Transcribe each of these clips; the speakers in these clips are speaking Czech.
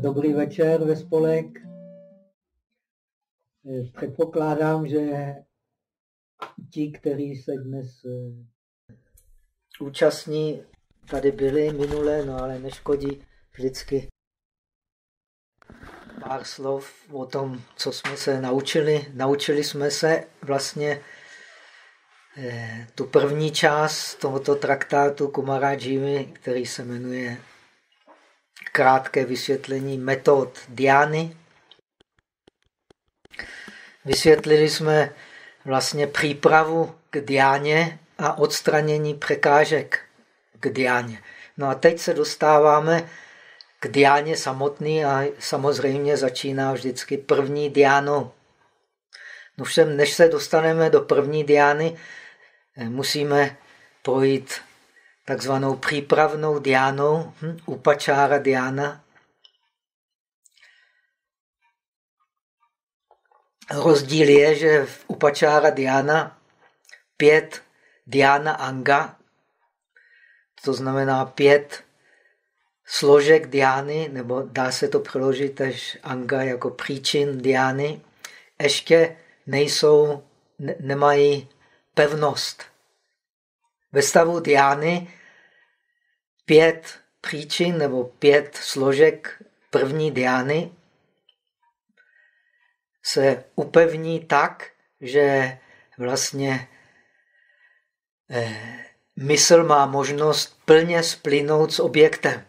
Dobrý večer ve spolek. Eh, předpokládám, že ti, kteří se dnes eh, účastní, tady byli minule, no ale neškodí vždycky pár slov o tom, co jsme se naučili. Naučili jsme se vlastně eh, tu první část tohoto traktátu Kumarajivi, který se jmenuje krátké vysvětlení metod diány. Vysvětlili jsme vlastně přípravu k diáně a odstranění překážek k diáně. No a teď se dostáváme k diáně samotný a samozřejmě začíná vždycky první diánou. No všem, než se dostaneme do první diány, musíme projít takzvanou přípravnou diánou, hm, upačára diána. Rozdíl je, že v upačára diána pět diána anga, to znamená pět složek diány, nebo dá se to přeložit až anga jako příčin diány, ještě nejsou, ne, nemají pevnost. Ve stavu diány pět příčin nebo pět složek první diány se upevní tak, že vlastně eh, mysl má možnost plně splynout s objektem.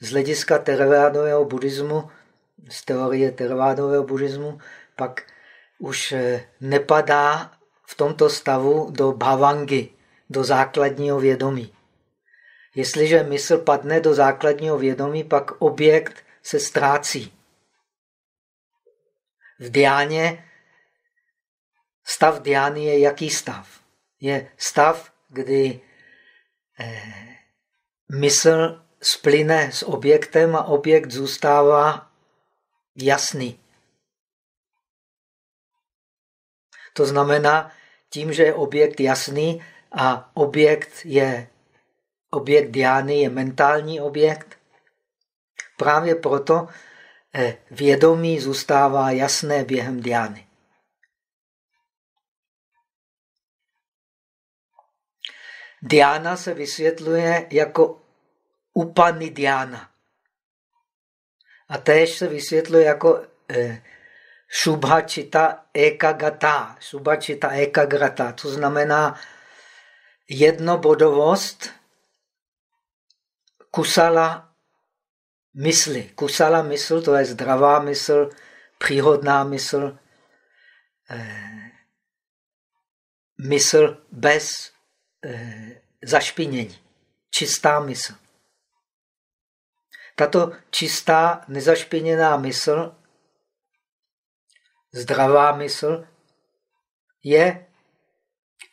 Z hlediska teravádového buddhismu, z teorie teravádového buddhismu, pak už eh, nepadá v tomto stavu do bhavangy, do základního vědomí. Jestliže mysl padne do základního vědomí, pak objekt se ztrácí. V diáně stav diány je jaký stav? Je stav, kdy eh, mysl splyne s objektem a objekt zůstává jasný. To znamená, tím, že je objekt jasný a objekt je objekt diány je mentální objekt. Právě proto eh, vědomí zůstává jasné během diány. Diana se vysvětluje jako diana. A též se vysvětluje jako eh, Shubhachita ekagata. Shubhachita ekagrata. To znamená jednobodovost kusala mysli. Kusala mysl, to je zdravá mysl, příhodná mysl, eh, mysl bez eh, zašpinění. Čistá mysl. Tato čistá, nezašpiněná mysl, zdravá mysl, je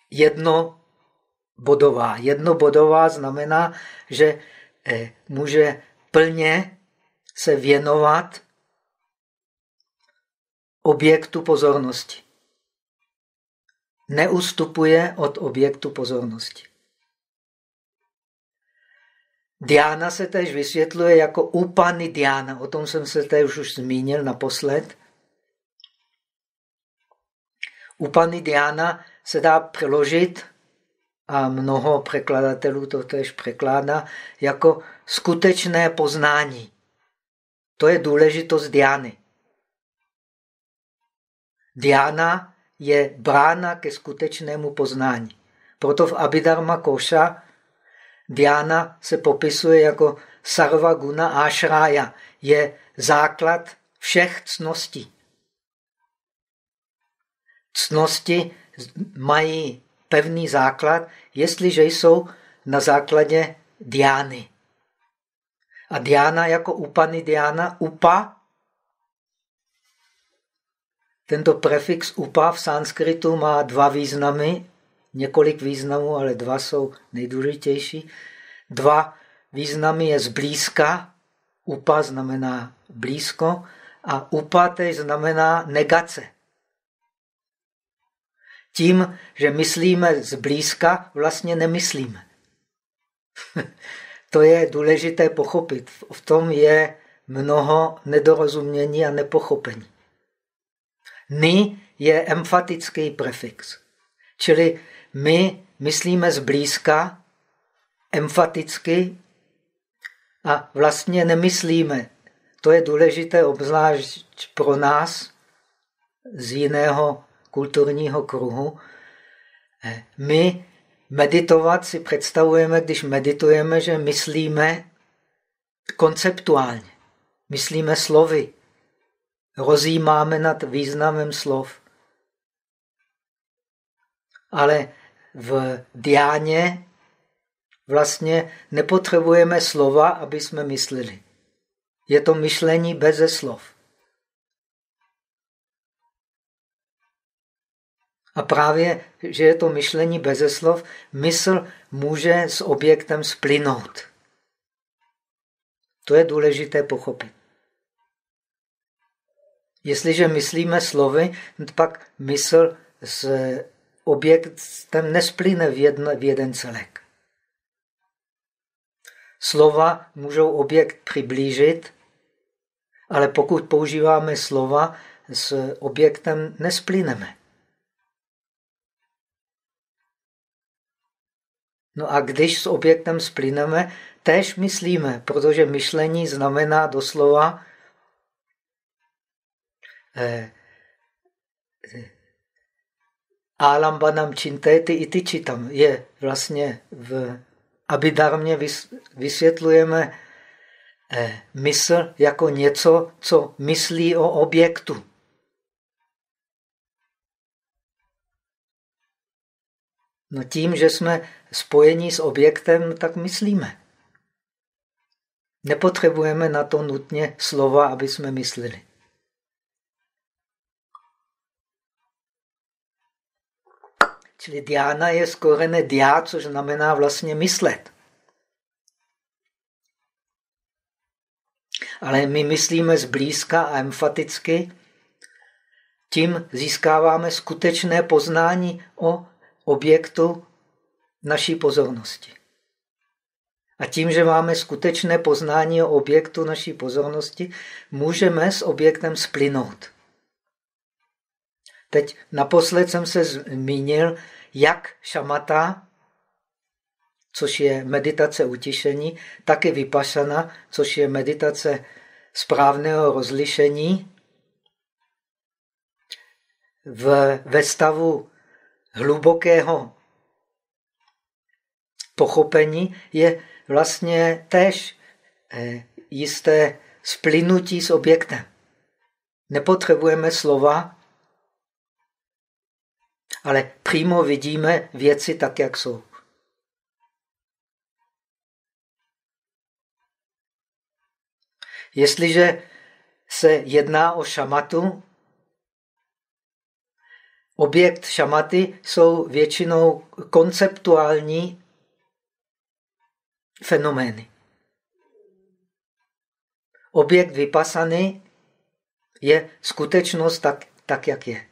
jednobodová. Jednobodová znamená, že může plně se věnovat objektu pozornosti. Neustupuje od objektu pozornosti. Diana se tež vysvětluje jako upany diana. O tom jsem se tež už zmínil naposled. Upany diana se dá přeložit a mnoho překladatelů to tež překládá jako skutečné poznání. To je důležitost diány. Diana je brána ke skutečnému poznání. Proto v Abhidharma Koša Diana se popisuje jako sarva guna ashrája, je základ všech cností. Cnosti mají pevný základ, jestliže jsou na základě diány. A diána jako upany diána, upa, tento prefix upa v sanskritu má dva významy, několik významů, ale dva jsou nejdůležitější. Dva významy je zblízka, upa znamená blízko a upa tež znamená negace. Tím, že myslíme zblízka, vlastně nemyslíme. to je důležité pochopit. V tom je mnoho nedorozumění a nepochopení. Ny je emfatický prefix. Čili my myslíme zblízka, emfaticky a vlastně nemyslíme. To je důležité obzvlášť pro nás z jiného kulturního kruhu. My meditovat si představujeme, když meditujeme, že myslíme konceptuálně. Myslíme slovy. Rozjímáme nad významem slov. Ale v diáně vlastně nepotřebujeme slova, aby jsme mysleli. Je to myšlení beze slov. A právě, že je to myšlení beze slov, mysl může s objektem splynout. To je důležité pochopit. Jestliže myslíme slovy, pak mysl s objektem nesplyne v, jedno, v jeden celek. Slova můžou objekt přiblížit, ale pokud používáme slova, s objektem nesplyneme. No a když s objektem splyneme, též myslíme, protože myšlení znamená doslova eh, Alambanam čintety iti čitam. Je vlastně v Abidarmě vysvětlujeme eh, mysl jako něco, co myslí o objektu. No tím, že jsme spojení s objektem, tak myslíme. Nepotřebujeme na to nutně slova, aby jsme mysleli. Čili diána je z korene dia, což znamená vlastně myslet. Ale my myslíme zblízka a emfaticky, tím získáváme skutečné poznání o objektu naší pozornosti. A tím, že máme skutečné poznání o objektu naší pozornosti, můžeme s objektem splynout. Teď naposled jsem se zmínil, jak šamata, což je meditace utišení, tak i vypašana, což je meditace správného rozlišení, v, ve stavu hlubokého pochopení je vlastně též eh, jisté splynutí s objektem. Nepotřebujeme slova, ale přímo vidíme věci tak, jak jsou. Jestliže se jedná o šamatu, objekt šamaty jsou většinou konceptuální fenomény. Objekt vypasany je skutečnost tak, tak jak je.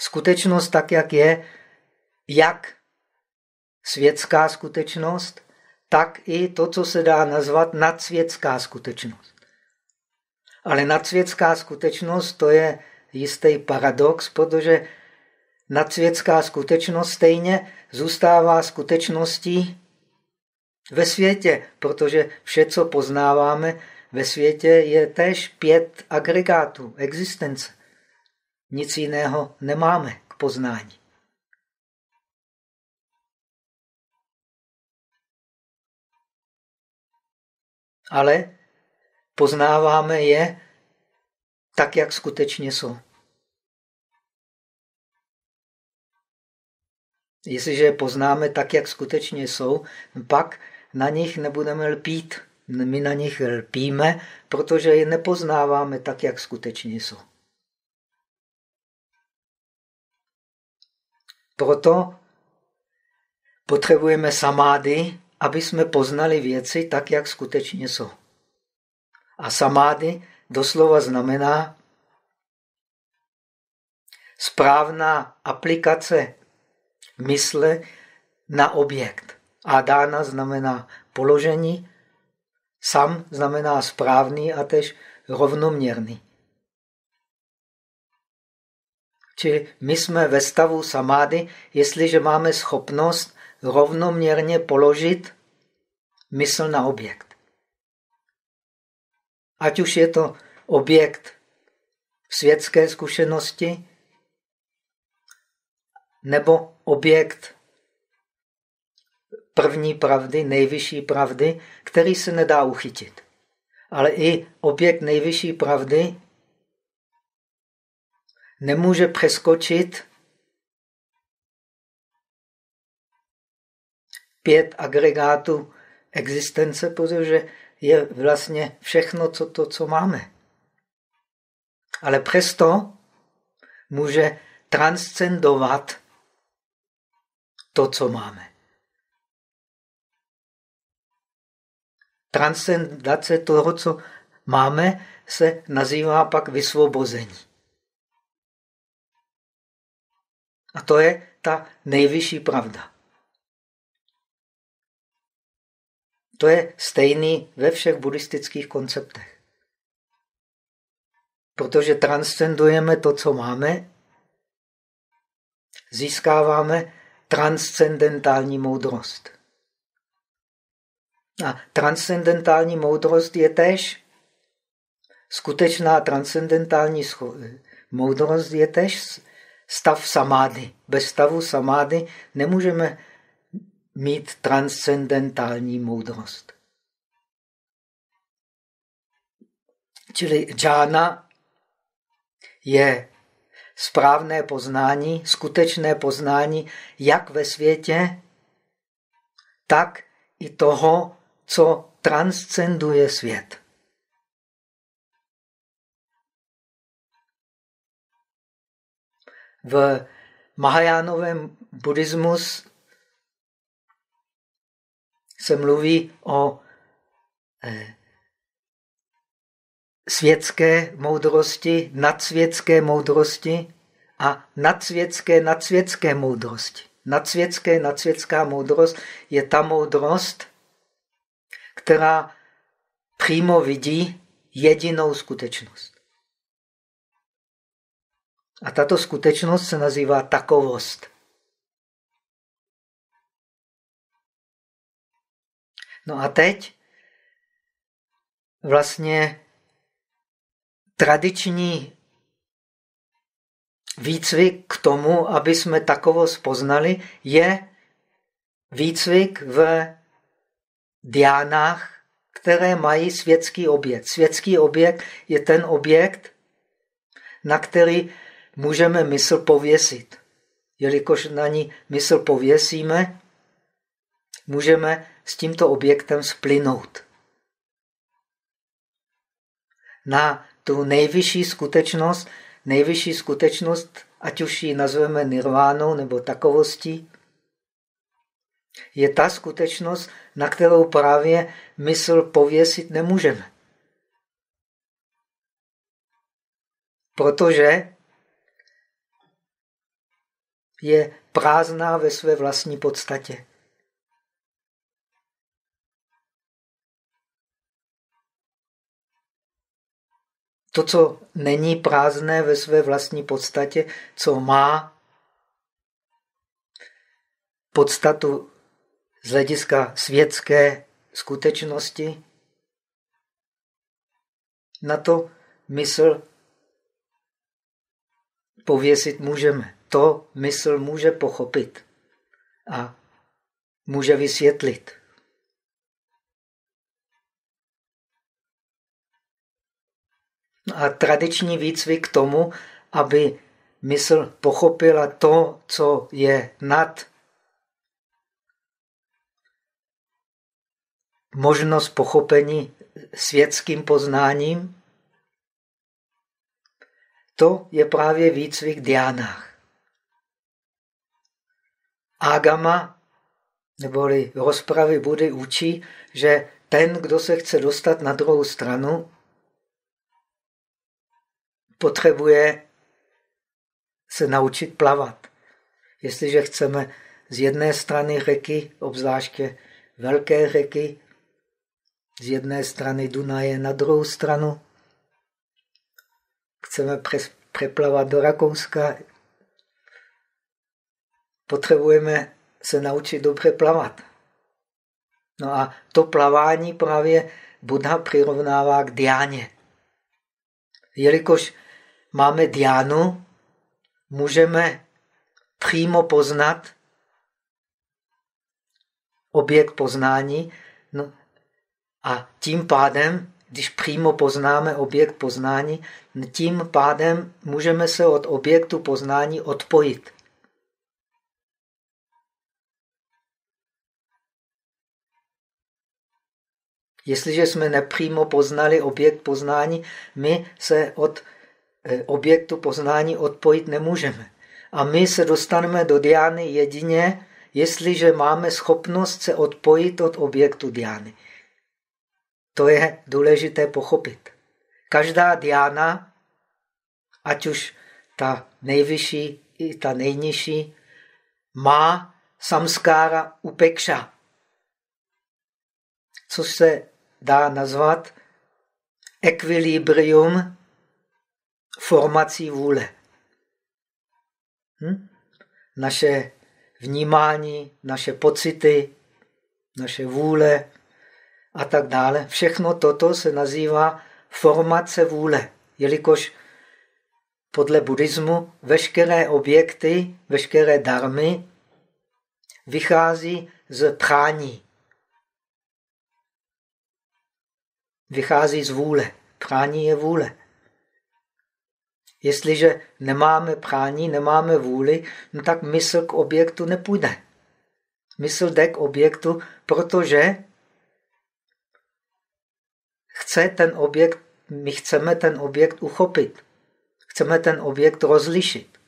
Skutečnost tak, jak je, jak světská skutečnost, tak i to, co se dá nazvat nadsvětská skutečnost. Ale nadsvětská skutečnost to je jistý paradox, protože nadsvětská skutečnost stejně zůstává skutečností ve světě, protože vše, co poznáváme ve světě, je též pět agregátů existence. Nic jiného nemáme k poznání. Ale poznáváme je tak, jak skutečně jsou. Jestliže je poznáme tak, jak skutečně jsou, pak na nich nebudeme lpít. My na nich lpíme, protože je nepoznáváme tak, jak skutečně jsou. Proto potřebujeme samády, aby jsme poznali věci tak, jak skutečně jsou. A samády doslova znamená správná aplikace mysle na objekt. Adána znamená položení, sam znamená správný a tež rovnoměrný. Či my jsme ve stavu samády, jestliže máme schopnost rovnoměrně položit mysl na objekt. Ať už je to objekt světské zkušenosti, nebo objekt první pravdy, nejvyšší pravdy, který se nedá uchytit. Ale i objekt nejvyšší pravdy nemůže přeskočit pět agregátů existence, protože je vlastně všechno co to, co máme. Ale přesto může transcendovat to, co máme. Transcendace toho, co máme, se nazývá pak vysvobození. A to je ta nejvyšší pravda. To je stejný ve všech buddhistických konceptech. Protože transcendujeme to, co máme, získáváme transcendentální moudrost. A transcendentální moudrost je tež skutečná transcendentální moudrost je tež stav samády. Bez stavu samády nemůžeme mít transcendentální moudrost. Čili džána je správné poznání, skutečné poznání, jak ve světě, tak i toho, co transcenduje svět. V Mahajánovém buddhismus se mluví o eh, světské moudrosti, nadsvětské moudrosti a nadsvětské, nadsvětské moudrosti. Nadsvětské, nadsvětská moudrost je ta moudrost, která přímo vidí jedinou skutečnost. A tato skutečnost se nazývá takovost. No a teď vlastně tradiční výcvik k tomu, aby jsme takovost poznali, je výcvik v diánách, které mají světský objekt. Světský objekt je ten objekt, na který můžeme mysl pověsit. Jelikož na ní mysl pověsíme, můžeme s tímto objektem splynout. Na tu nejvyšší skutečnost, nejvyšší skutečnost, ať už ji nazveme nirvánou nebo takovostí, je ta skutečnost, na kterou právě mysl pověsit nemůžeme. Protože je prázdná ve své vlastní podstatě. To, co není prázdné ve své vlastní podstatě, co má podstatu z hlediska světské skutečnosti, na to mysl pověsit můžeme. To mysl může pochopit a může vysvětlit. A tradiční výcvik k tomu, aby mysl pochopila to, co je nad možnost pochopení světským poznáním, to je právě výcvik diánách. Agama, neboli rozpravy Budy, učí, že ten, kdo se chce dostat na druhou stranu, potřebuje se naučit plavat. Jestliže chceme z jedné strany řeky, obzvláště velké řeky, z jedné strany Dunaje na druhou stranu, chceme přeplavat do Rakouska, potřebujeme se naučit dobře plavat. No a to plavání právě Buddha přirovnává k diáně. Jelikož máme diánu, můžeme přímo poznat objekt poznání no, a tím pádem, když přímo poznáme objekt poznání, tím pádem můžeme se od objektu poznání odpojit. Jestliže jsme nepřímo poznali objekt poznání, my se od objektu poznání odpojit nemůžeme. A my se dostaneme do diány jedině, jestliže máme schopnost se odpojit od objektu diány. To je důležité pochopit. Každá diána, ať už ta nejvyšší i ta nejnižší, má samskára upekša, což se dá nazvat ekvilibrium formací vůle. Hm? Naše vnímání, naše pocity, naše vůle a tak dále. Všechno toto se nazývá formace vůle, jelikož podle buddhismu veškeré objekty, veškeré darmy vychází z prání. Vychází z vůle. Prání je vůle. Jestliže nemáme prání, nemáme vůli, no tak mysl k objektu nepůjde. Mysl jde k objektu, protože chce ten objekt, my chceme ten objekt uchopit. Chceme ten objekt rozlišit.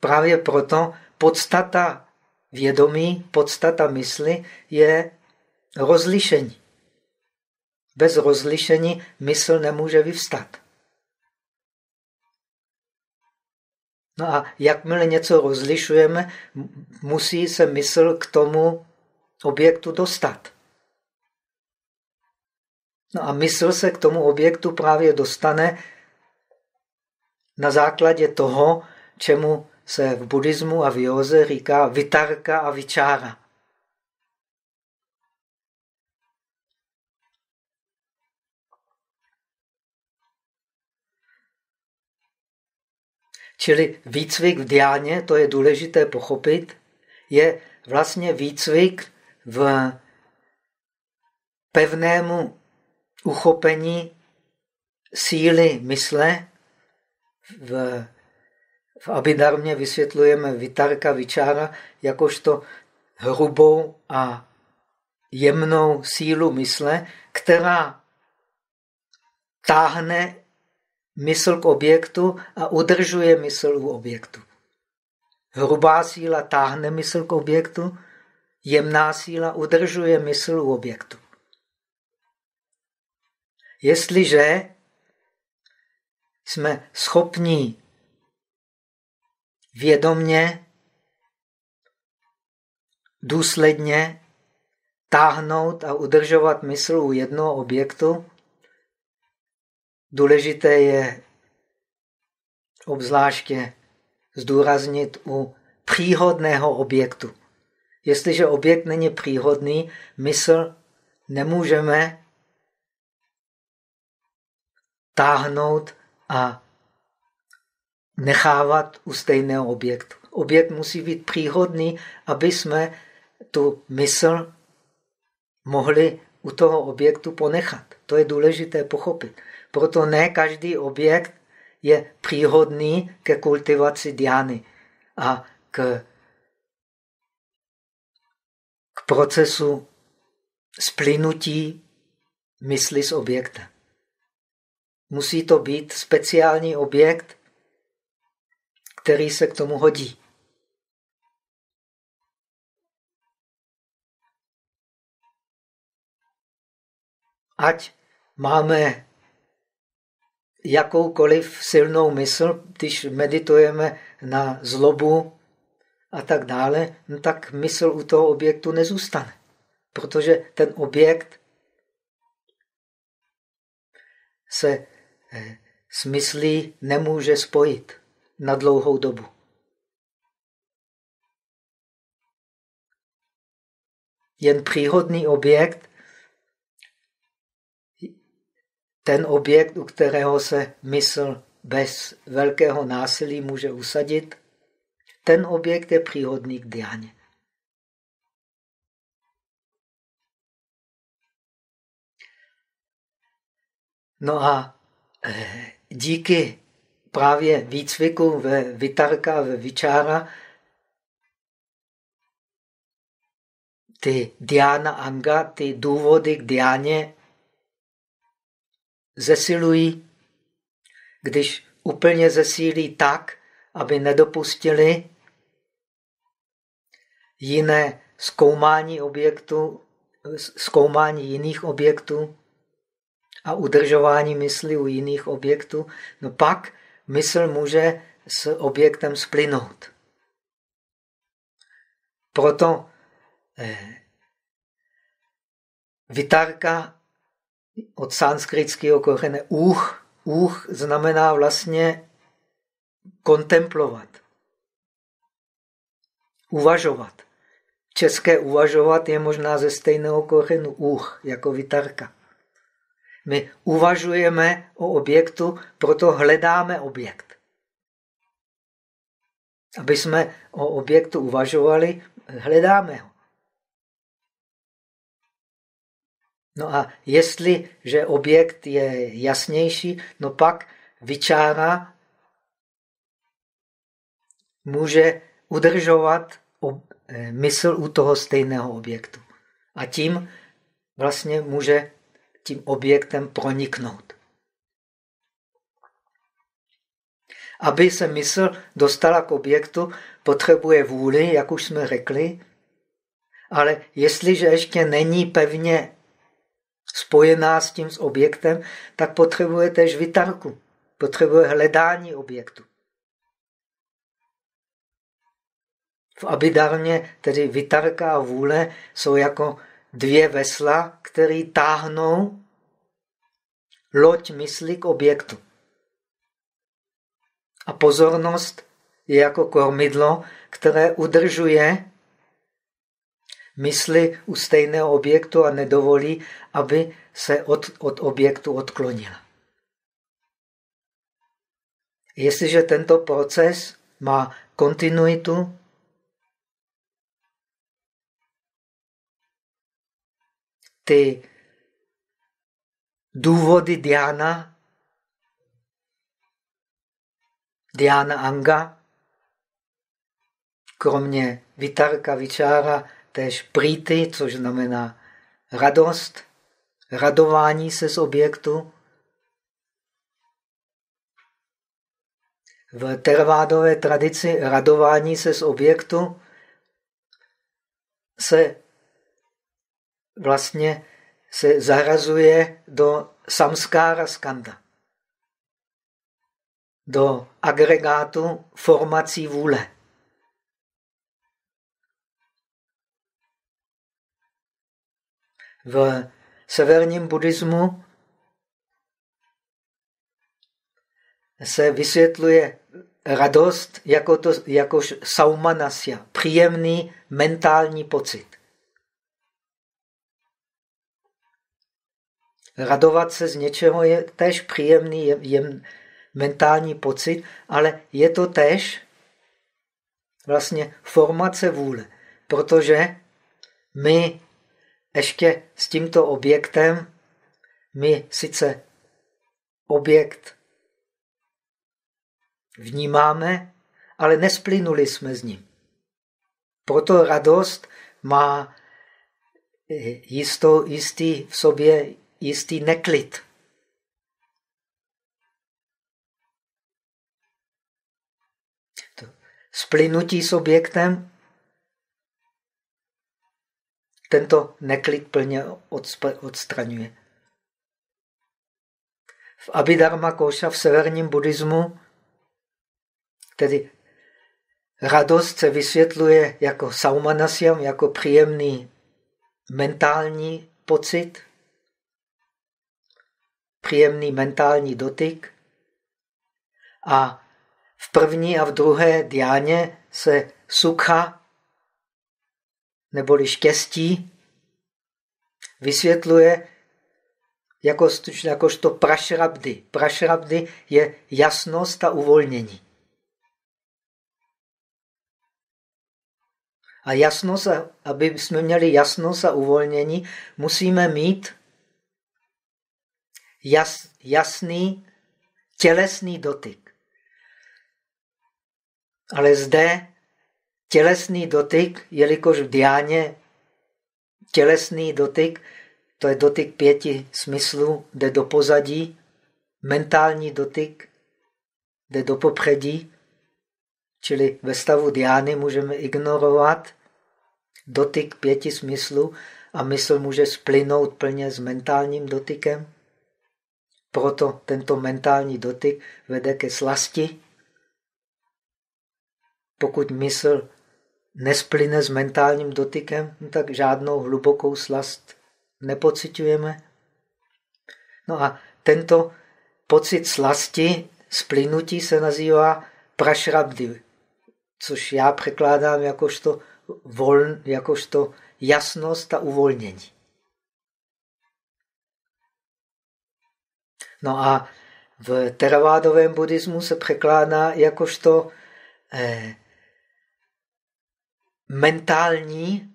Právě proto podstata vědomí, podstata mysli je rozlišení. Bez rozlišení mysl nemůže vyvstat. No a jakmile něco rozlišujeme, musí se mysl k tomu objektu dostat. No a mysl se k tomu objektu právě dostane na základě toho, čemu se v buddhismu a v józe říká vitarka a vyčára. Čili výcvik v diáně, to je důležité pochopit, je vlastně výcvik v pevnému uchopení síly mysle. V, v Abidarmě vysvětlujeme Vitarka Vičára jakožto hrubou a jemnou sílu mysle, která táhne mysl k objektu a udržuje mysl u objektu. Hrubá síla táhne mysl k objektu, jemná síla udržuje mysl u objektu. Jestliže jsme schopni vědomně, důsledně táhnout a udržovat mysl u jednoho objektu, Důležité je obzvláště zdůraznit u příhodného objektu. Jestliže objekt není příhodný, mysl nemůžeme táhnout a nechávat u stejného objektu. Objekt musí být příhodný, aby jsme tu mysl mohli u toho objektu ponechat. To je důležité pochopit. Proto ne každý objekt je příhodný ke kultivaci diány a k, k procesu splynutí mysli s objektem. Musí to být speciální objekt, který se k tomu hodí. Ať máme jakoukoliv silnou mysl, když meditujeme na zlobu a tak dále, no tak mysl u toho objektu nezůstane. Protože ten objekt se eh, s myslí nemůže spojit na dlouhou dobu. Jen příhodný objekt, ten objekt, u kterého se mysl bez velkého násilí může usadit, ten objekt je příhodný k diáně. No a eh, díky právě výcviku ve Vitarka, ve Vičára, ty Diana Anga, ty důvody k Diáně zesilují, když úplně zesílí tak, aby nedopustili jiné zkoumání objektu, zkoumání jiných objektů a udržování mysli u jiných objektů, no pak mysl může s objektem splynout. Proto eh, vitarka od sanskritského kořene úch, úch znamená vlastně kontemplovat, uvažovat. České uvažovat je možná ze stejného kořenu úch, jako vitarka. My uvažujeme o objektu, proto hledáme objekt. Aby jsme o objektu uvažovali, hledáme ho. No a jestliže objekt je jasnější, no pak vyčára může udržovat eh, mysl u toho stejného objektu. A tím vlastně může tím objektem proniknout. Aby se mysl dostala k objektu, potřebuje vůli, jak už jsme řekli, ale jestliže ještě není pevně spojená s tím s objektem, tak potřebuje tež vytarku. Potřebuje hledání objektu. V abidarně tedy vytarka a vůle jsou jako dvě vesla, které táhnou loď mysli k objektu. A pozornost je jako kormidlo, které udržuje mysli u stejného objektu a nedovolí, aby se od, od objektu odklonila. Jestliže tento proces má kontinuitu, ty důvody Diana, Diana Anga, kromě Vitarka Vičára, tež prýty, což znamená radost, radování se z objektu. V tervádové tradici radování se z objektu se vlastně se zarazuje do samskára skanda, do agregátu formací vůle. V severním buddhismu se vysvětluje radost jako to, jakož saumanasya, příjemný mentální pocit. Radovat se z něčeho je tež příjemný je, je mentální pocit, ale je to tež vlastně formace vůle, protože my ještě s tímto objektem, my sice objekt vnímáme, ale nesplynuli jsme s ním. Proto radost má jistou, jistý v sobě jistý neklid. Splynutí s objektem tento neklid plně odstraňuje. v Abhidharma Koša v severním buddhismu, tedy radost se vysvětluje jako saumanasyam, jako příjemný mentální pocit, příjemný mentální dotyk. A v první a v druhé diáně se sukha, neboli štěstí, vysvětluje jako, jakožto prašrabdy. Prašrabdy je jasnost a uvolnění. A jasnost, aby jsme měli jasnost a uvolnění, musíme mít jas, jasný tělesný dotyk. Ale zde tělesný dotyk, jelikož v diáně tělesný dotyk, to je dotyk pěti smyslů, jde do pozadí, mentální dotyk jde do popředí, čili ve stavu diány můžeme ignorovat dotyk pěti smyslů a mysl může splynout plně s mentálním dotykem. Proto tento mentální dotyk vede ke slasti. Pokud mysl nesplyne s mentálním dotykem, tak žádnou hlubokou slast nepocitujeme. No a tento pocit slasti, splynutí se nazývá prašrabdy, což já překládám jakožto, voln, jakožto jasnost a uvolnění. No a v teravádovém buddhismu se překládá jakožto eh, mentální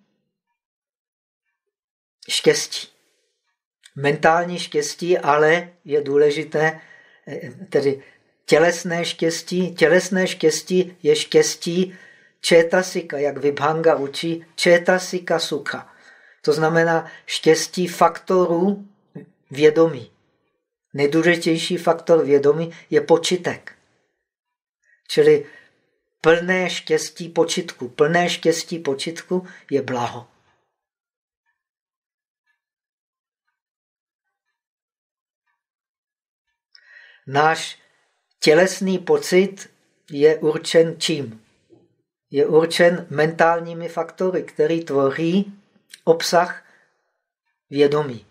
štěstí. Mentální štěstí ale je důležité, eh, tedy tělesné štěstí. Tělesné štěstí je štěstí četasika, jak Vibhanga učí, četasika sukha. To znamená štěstí faktorů vědomí. Nejdůležitější faktor vědomí je počitek. Čili plné štěstí počitku. Plné štěstí počitku je blaho. Náš tělesný pocit je určen čím? Je určen mentálními faktory, které tvoří obsah vědomí.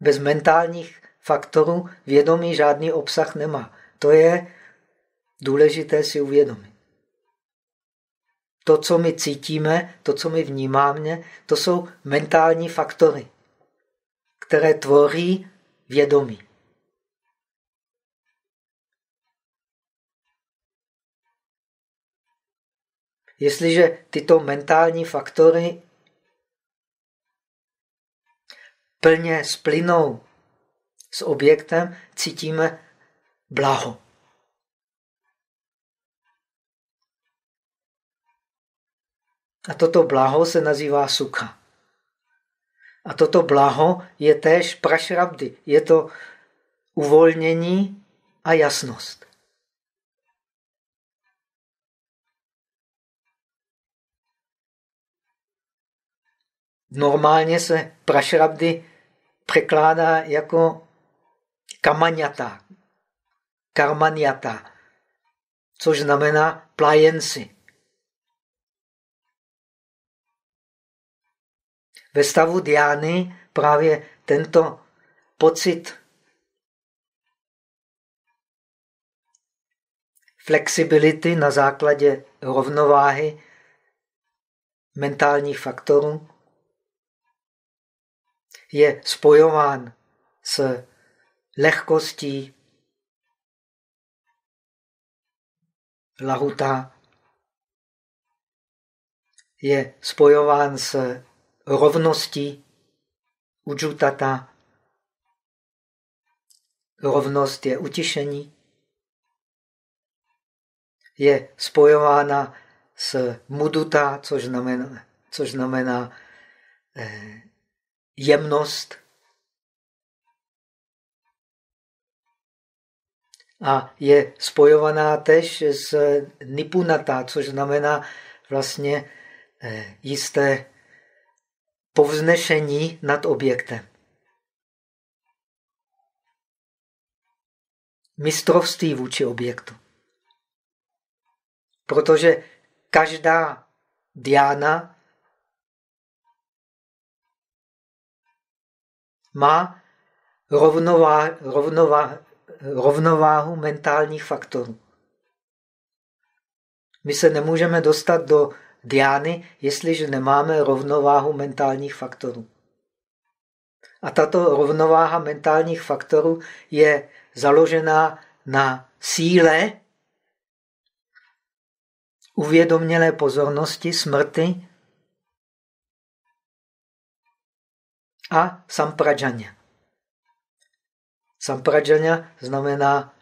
Bez mentálních faktorů vědomí žádný obsah nemá. To je důležité si uvědomit. To, co my cítíme, to, co my vnímáme, to jsou mentální faktory, které tvoří vědomí. Jestliže tyto mentální faktory plně splynou s objektem, cítíme blaho. A toto blaho se nazývá sukha. A toto blaho je též prašrabdy. Je to uvolnění a jasnost. Normálně se prašrabdy překládá jako kamanyata, karmanyata, což znamená plajenci. Ve stavu diány právě tento pocit flexibility na základě rovnováhy mentálních faktorů je spojován s lehkostí lahuta, je spojován s rovnosti udžutata. Rovnost je utišení. Je spojována s muduta, což znamená, což znamená eh, jemnost. A je spojovaná tež s nipunata, což znamená vlastně eh, jisté povznešení nad objektem. mistrovství vůči objektu. Protože každá diána má rovnová, rovnová, rovnováhu mentálních faktorů. My se nemůžeme dostat do diány, jestliže nemáme rovnováhu mentálních faktorů. A tato rovnováha mentálních faktorů je založená na síle uvědomělé pozornosti, smrti a samprajaně. Samprajaně znamená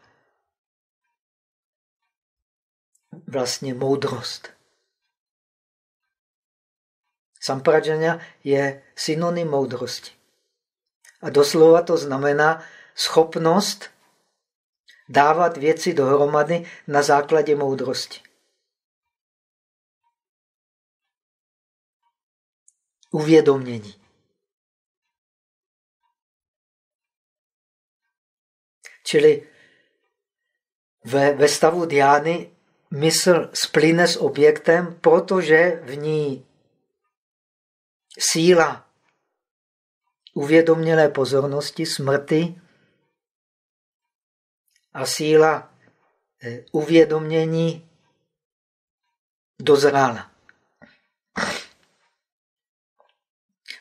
vlastně moudrost. Samprajaně je synonym moudrosti. A doslova to znamená schopnost dávat věci dohromady na základě moudrosti. Uvědomění. Čili ve, ve stavu diány mysl splyne s objektem, protože v ní síla uvědomělé pozornosti, smrti a síla eh, uvědomění dozrála.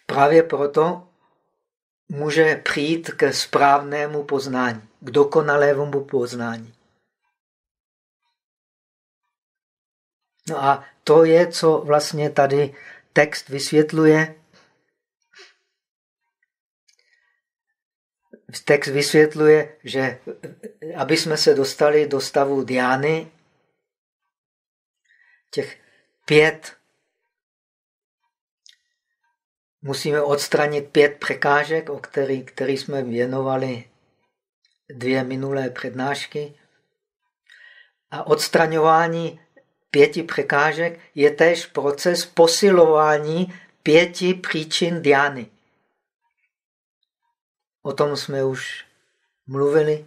Právě proto může přijít ke správnému poznání, k dokonalému poznání. No a to je, co vlastně tady text vysvětluje. Text vysvětluje, že aby jsme se dostali do stavu diány, těch pět musíme odstranit pět překážek, o který, který jsme věnovali dvě minulé přednášky. A odstraňování pěti překážek je též proces posilování pěti příčin diány. O tom jsme už mluvili.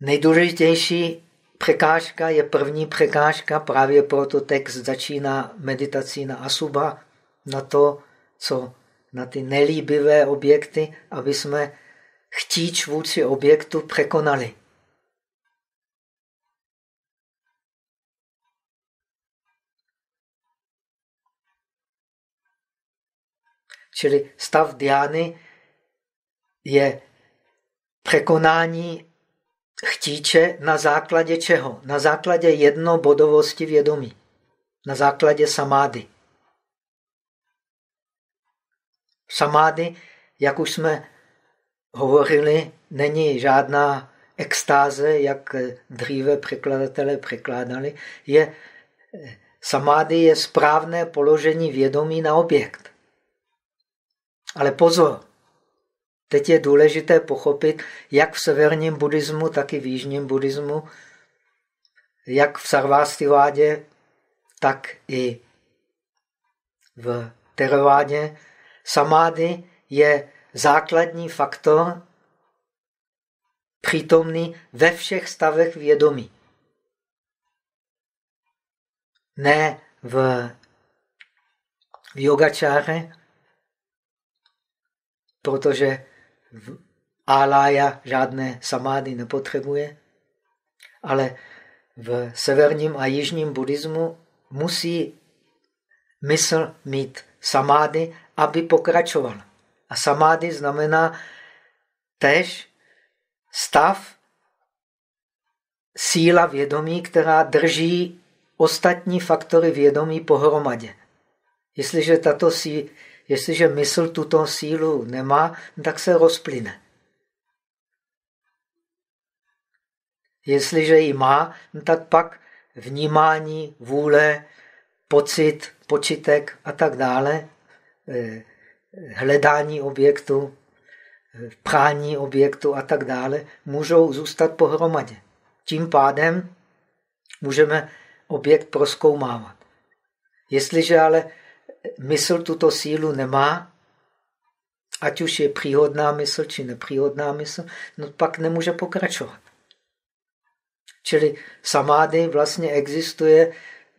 Nejdůležitější překážka je první překážka, právě proto text začíná meditací na asuba, na to, co na ty nelíbivé objekty, aby jsme chtíč vůči objektu překonali. Čili stav diány je překonání chtíče na základě čeho? Na základě jednobodovosti vědomí. Na základě samády. Samády, jak už jsme hovořili, není žádná extáze, jak dříve překladatelé překládali. Je, samády je správné položení vědomí na objekt. Ale pozor, Teď je důležité pochopit, jak v severním buddhismu, tak i v jižním buddhismu, jak v Sarvástivádě, tak i v Teravádě. Samády je základní faktor přítomný ve všech stavech vědomí. Ne v, v yogačáře, protože Alaya žádné samády nepotřebuje, ale v severním a jižním buddhismu musí mysl mít samády, aby pokračoval. A samády znamená tež stav, síla vědomí, která drží ostatní faktory vědomí pohromadě. Jestliže tato síla Jestliže mysl tuto sílu nemá, tak se rozplyne. Jestliže ji má, tak pak vnímání, vůle, pocit, počitek a tak dále, eh, hledání objektu, eh, prání objektu a tak dále, můžou zůstat pohromadě. Tím pádem můžeme objekt proskoumávat. Jestliže ale mysl tuto sílu nemá ať už je příhodná mysl, či nepříhodná mysl, no pak nemůže pokračovat. Čili samády vlastně existuje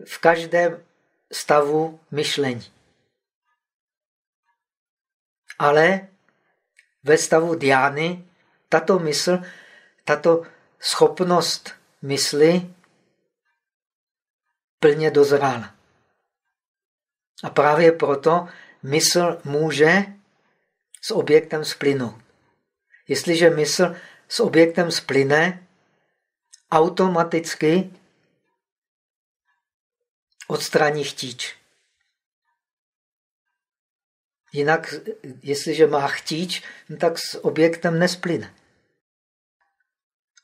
v každém stavu myšlení. Ale ve stavu diány tato mysl, tato schopnost mysli plně dozrála. A právě proto mysl může s objektem splynout. Jestliže mysl s objektem splyne, automaticky odstraní chtíč. Jinak, jestliže má chtíč, tak s objektem nesplyne.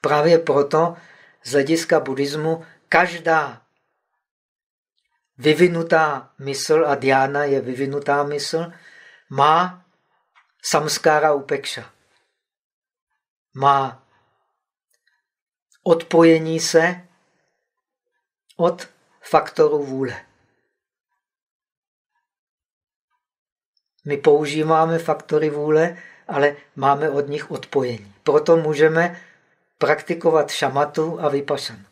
Právě proto z hlediska buddhismu každá vyvinutá mysl, a diána je vyvinutá mysl, má samskára upekša. Má odpojení se od faktoru vůle. My používáme faktory vůle, ale máme od nich odpojení. Proto můžeme praktikovat šamatu a vypašanu.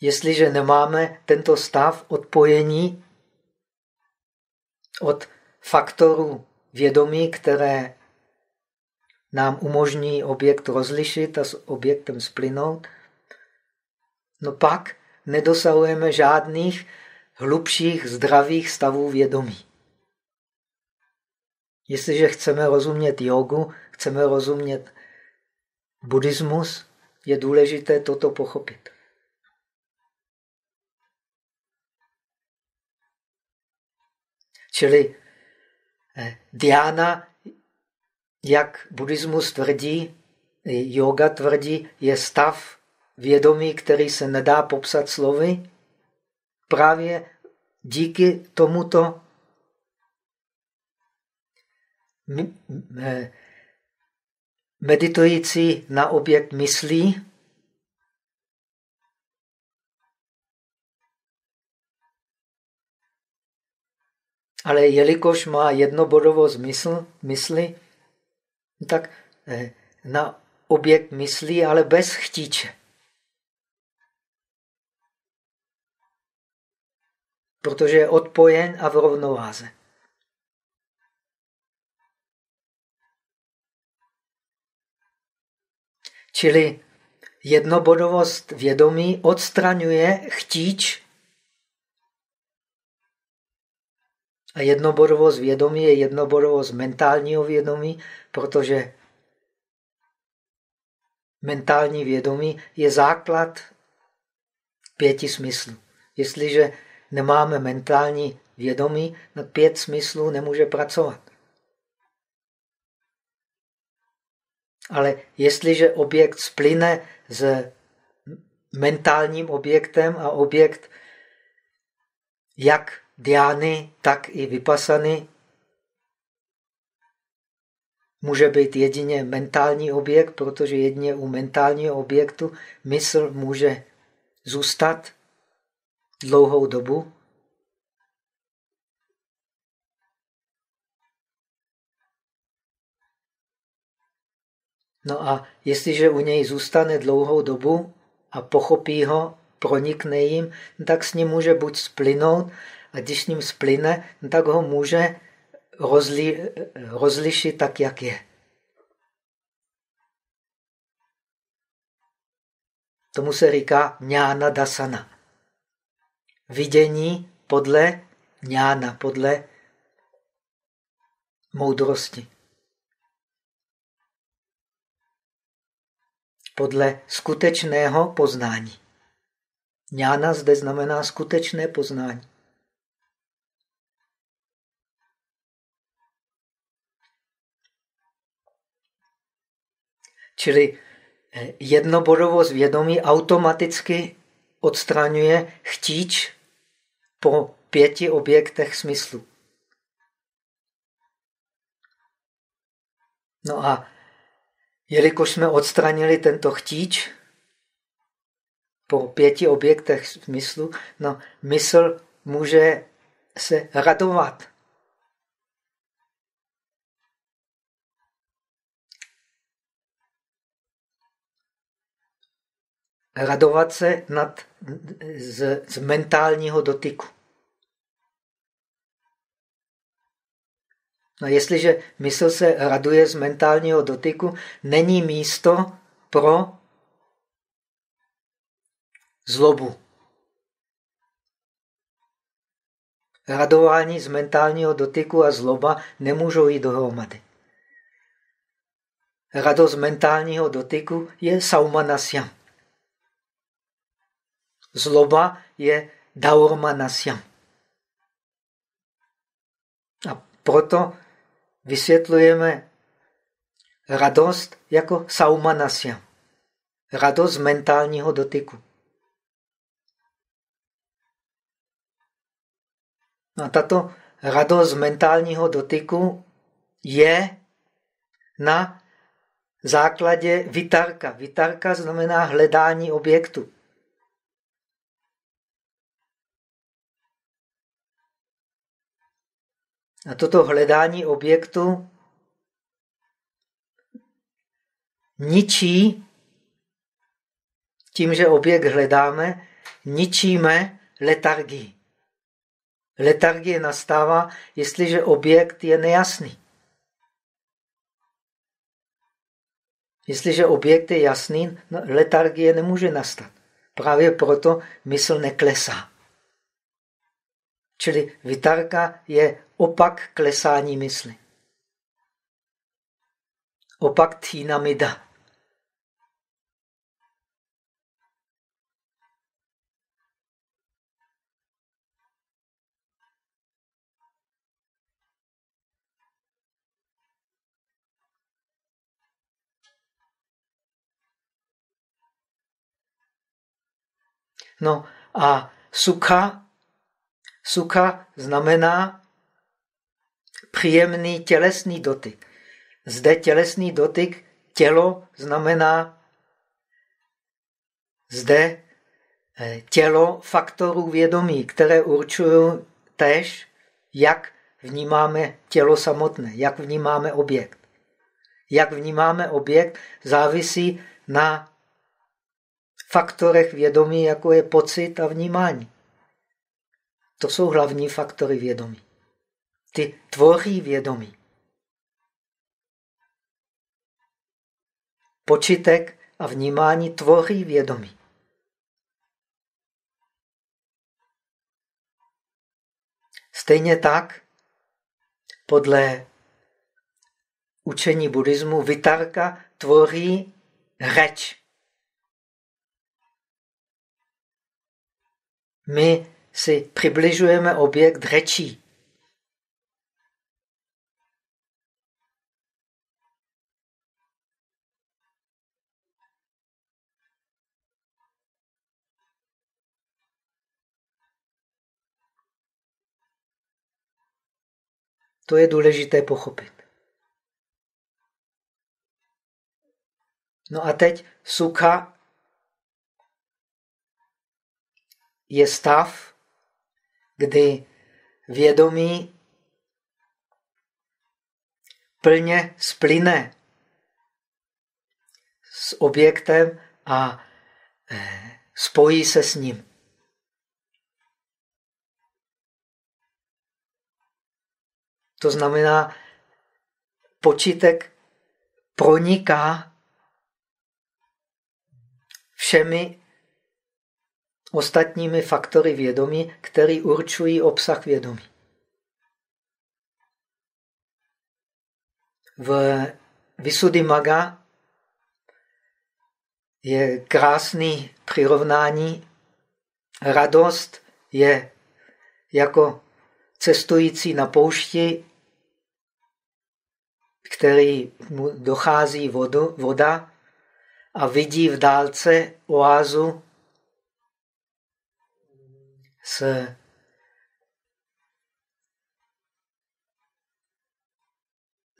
Jestliže nemáme tento stav odpojení od faktorů vědomí, které nám umožní objekt rozlišit a s objektem splynout, no pak nedosahujeme žádných hlubších zdravých stavů vědomí. Jestliže chceme rozumět jogu, chceme rozumět buddhismus, je důležité toto pochopit. Čili eh, Diana, jak buddhismus tvrdí, yoga tvrdí, je stav vědomí, který se nedá popsat slovy. Právě díky tomuto eh, meditující na objekt myslí, ale jelikož má jednobodovost mysl, mysli, tak eh, na objekt myslí, ale bez chtíče. Protože je odpojen a v rovnováze. Čili jednobodovost vědomí odstraňuje chtíč a jednobodovost vědomí je jednobodovost mentálního vědomí, protože mentální vědomí je základ pěti smyslů. Jestliže nemáme mentální vědomí, na pět smyslů nemůže pracovat. Ale jestliže objekt splyne s mentálním objektem a objekt jak diány, tak i vypasany může být jedině mentální objekt, protože jedině u mentálního objektu mysl může zůstat dlouhou dobu. No a jestliže u něj zůstane dlouhou dobu a pochopí ho, pronikne jim, tak s ním může buď splynout, a když s ním splyne, tak ho může rozli, rozlišit tak, jak je. Tomu se říká ňána dasana. Vidění podle ňána, podle moudrosti. Podle skutečného poznání. Ňána zde znamená skutečné poznání. Čili eh, jednobodovost vědomí automaticky odstraňuje chtíč po pěti objektech smyslu. No a jelikož jsme odstranili tento chtíč po pěti objektech smyslu, no mysl může se radovat radovat se nad, z, z mentálního dotyku. No jestliže mysl se raduje z mentálního dotyku, není místo pro zlobu. Radování z mentálního dotyku a zloba nemůžou jít dohromady. Radost mentálního dotyku je saumanasyam. Zloba je daurmanasyam. A proto vysvětlujeme radost jako saumanasya. Radost mentálního dotyku. A tato radost mentálního dotyku je na základě vitarka. Vitarka znamená hledání objektu. A toto hledání objektu ničí, tím, že objekt hledáme, ničíme letargii. Letargie nastává, jestliže objekt je nejasný. Jestliže objekt je jasný, no, letargie nemůže nastat. Právě proto mysl neklesá. Čili vitarka je opak klesání mysli. Opak tínamida. No a sukha, sukha znamená příjemný tělesný dotyk. Zde tělesný dotyk, tělo znamená zde eh, tělo faktorů vědomí, které určují tež, jak vnímáme tělo samotné, jak vnímáme objekt. Jak vnímáme objekt, závisí na faktorech vědomí, jako je pocit a vnímání. To jsou hlavní faktory vědomí. Ty tvoří vědomí. Počitek a vnímání tvoří vědomí. Stejně tak, podle učení buddhismu, vitarka tvoří řeč. My si přibližujeme objekt řečí. To je důležité pochopit. No a teď sukha je stav, kdy vědomí plně splyne s objektem a eh, spojí se s ním. To znamená, počítek proniká všemi ostatními faktory vědomí, které určují obsah vědomí. V Maga je krásný přirovnání. Radost je jako cestující na poušti, který mu dochází vodu, voda a vidí v dálce oázu s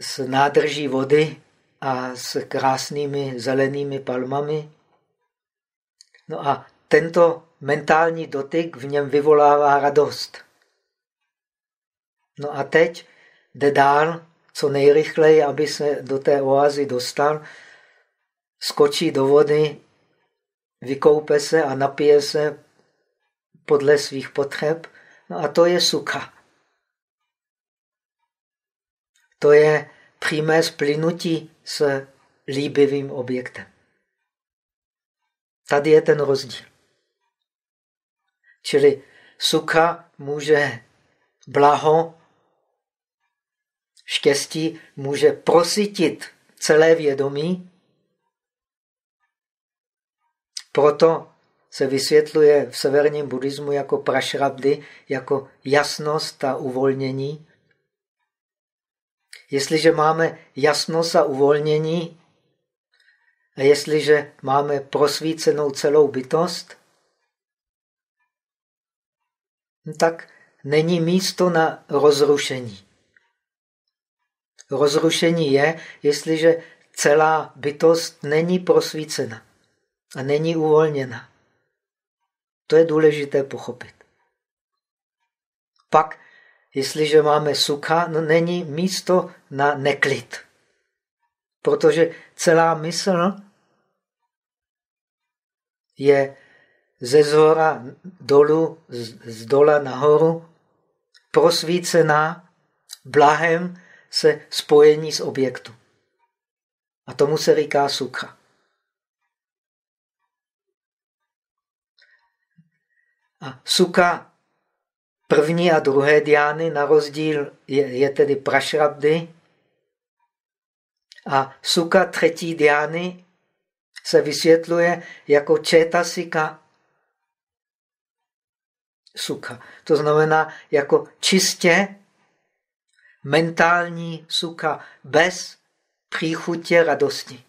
s nádrží vody a s krásnými zelenými palmami. No a tento mentální dotyk v něm vyvolává radost. No a teď jde dál, co nejrychleji, aby se do té oázy dostal, skočí do vody vykoupe se a napije se podle svých potřeb. No a to je suka. To je přímé splynutí s líbivým objektem. Tady je ten rozdíl. Čili suka může blaho, štěstí může prosytit celé vědomí. Proto se vysvětluje v severním buddhismu jako prašrabdy, jako jasnost a uvolnění. Jestliže máme jasnost a uvolnění, a jestliže máme prosvícenou celou bytost, tak není místo na rozrušení. Rozrušení je, jestliže celá bytost není prosvícena a není uvolněna. To je důležité pochopit. Pak, jestliže máme sucha, no není místo na neklid. Protože celá mysl je ze zhora dolů, z dola nahoru, prosvícená blahem se spojení s objektu. A tomu se říká sukha. A suka první a druhé diány na rozdíl je, je tedy prašrabdy. A suka třetí diány se vysvětluje jako četasika suka. To znamená jako čistě mentální suka bez příchutě radosti.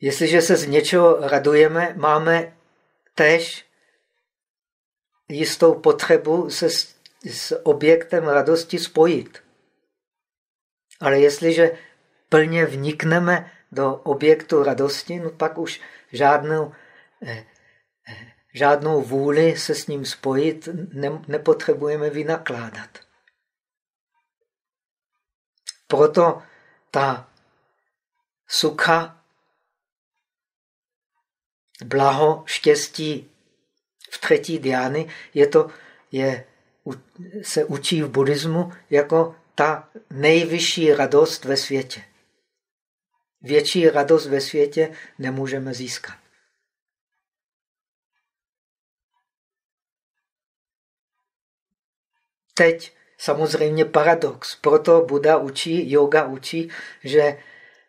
Jestliže se z něčeho radujeme, máme tež jistou potřebu se s, s objektem radosti spojit. Ale jestliže plně vnikneme do objektu radosti, no pak už žádnou, eh, eh, žádnou vůli se s ním spojit ne, nepotřebujeme vynakládat. Proto ta sukha, blaho, štěstí v třetí diány, je to, je, se učí v buddhismu jako ta nejvyšší radost ve světě. Větší radost ve světě nemůžeme získat. Teď samozřejmě paradox. Proto Buddha učí, yoga učí, že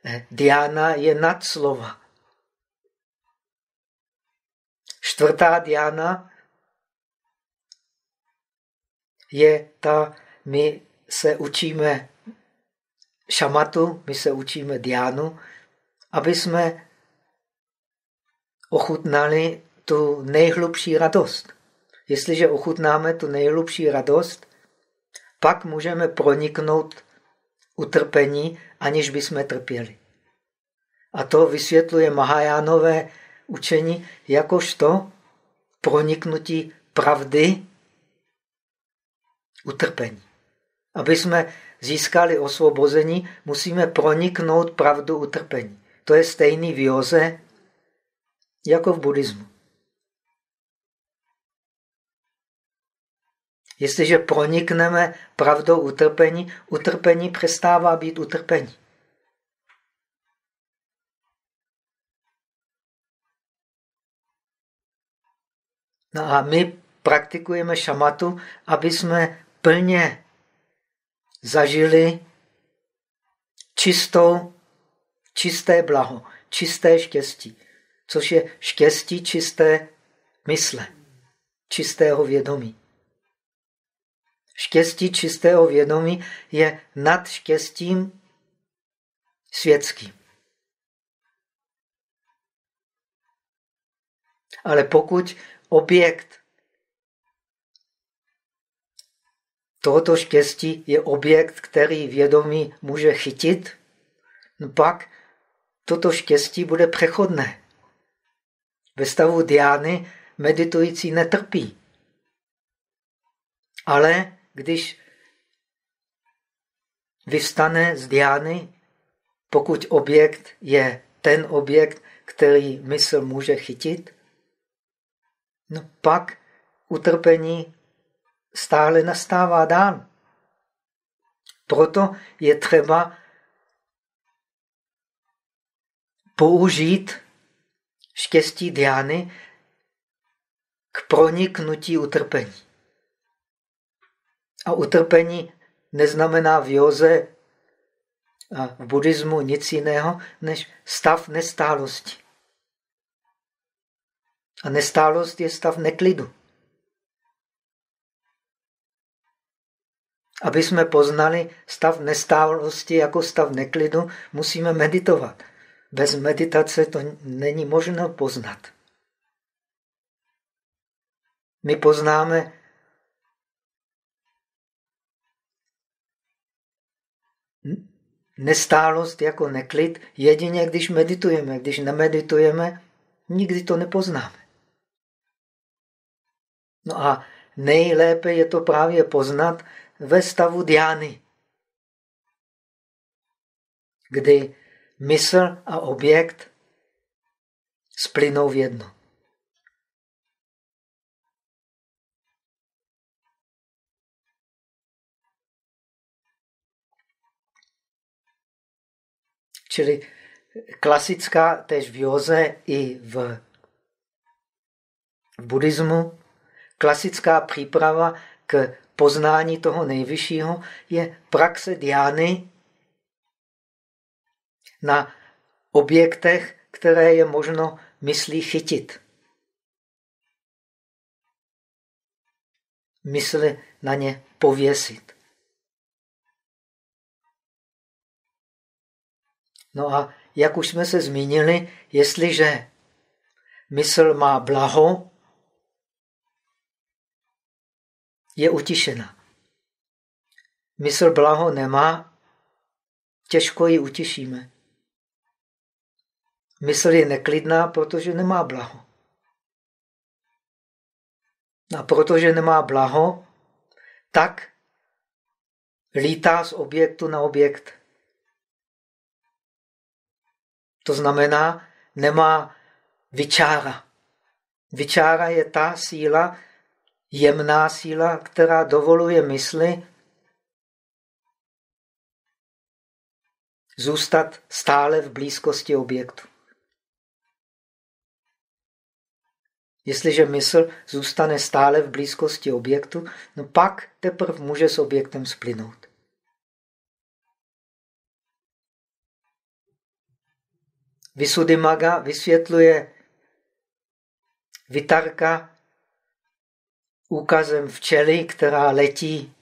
eh, diana je nad slova. Čtvrtá diana je ta, my se učíme šamatu, my se učíme diánu, aby jsme ochutnali tu nejhlubší radost. Jestliže ochutnáme tu nejhlubší radost, pak můžeme proniknout utrpení, aniž bychom trpěli. A to vysvětluje Mahajánové učení jakožto proniknutí pravdy utrpení. Aby jsme získali osvobození, musíme proniknout pravdu utrpení. To je stejný v józe jako v buddhismu. Jestliže pronikneme pravdou utrpení, utrpení přestává být utrpení. No a my praktikujeme šamatu, aby jsme plně zažili čistou, čisté blaho, čisté štěstí, což je štěstí čisté mysle, čistého vědomí. Štěstí čistého vědomí je nad štěstím světským. Ale pokud objekt tohoto štěstí je objekt, který vědomí může chytit, no pak toto štěstí bude přechodné. Ve stavu diány meditující netrpí. Ale když vyvstane z diány, pokud objekt je ten objekt, který mysl může chytit, no pak utrpení stále nastává dál. Proto je třeba použít štěstí diány k proniknutí utrpení. A utrpení neznamená v józe a v buddhismu nic jiného než stav nestálosti. A nestálost je stav neklidu. Aby jsme poznali stav nestálosti jako stav neklidu, musíme meditovat. Bez meditace to není možno poznat. My poznáme nestálost jako neklid jedině, když meditujeme. Když nemeditujeme, nikdy to nepoznáme. No a nejlépe je to právě poznat ve stavu diány, kdy mysl a objekt splynou v jedno. Čili klasická tež v józe i v, buddhismu, klasická příprava k poznání toho nejvyššího je praxe diány na objektech, které je možno myslí chytit. Mysli na ně pověsit. No a jak už jsme se zmínili, jestliže mysl má blaho, je utišena. Mysl blaho nemá, těžko ji utišíme. Mysl je neklidná, protože nemá blaho. A protože nemá blaho, tak lítá z objektu na objekt. To znamená, nemá vyčára. Vyčára je ta síla, jemná síla, která dovoluje mysli zůstat stále v blízkosti objektu. Jestliže mysl zůstane stále v blízkosti objektu, no pak teprve může s objektem splynout. Visuddhimaga vysvětluje Vitarka úkazem včely, která letí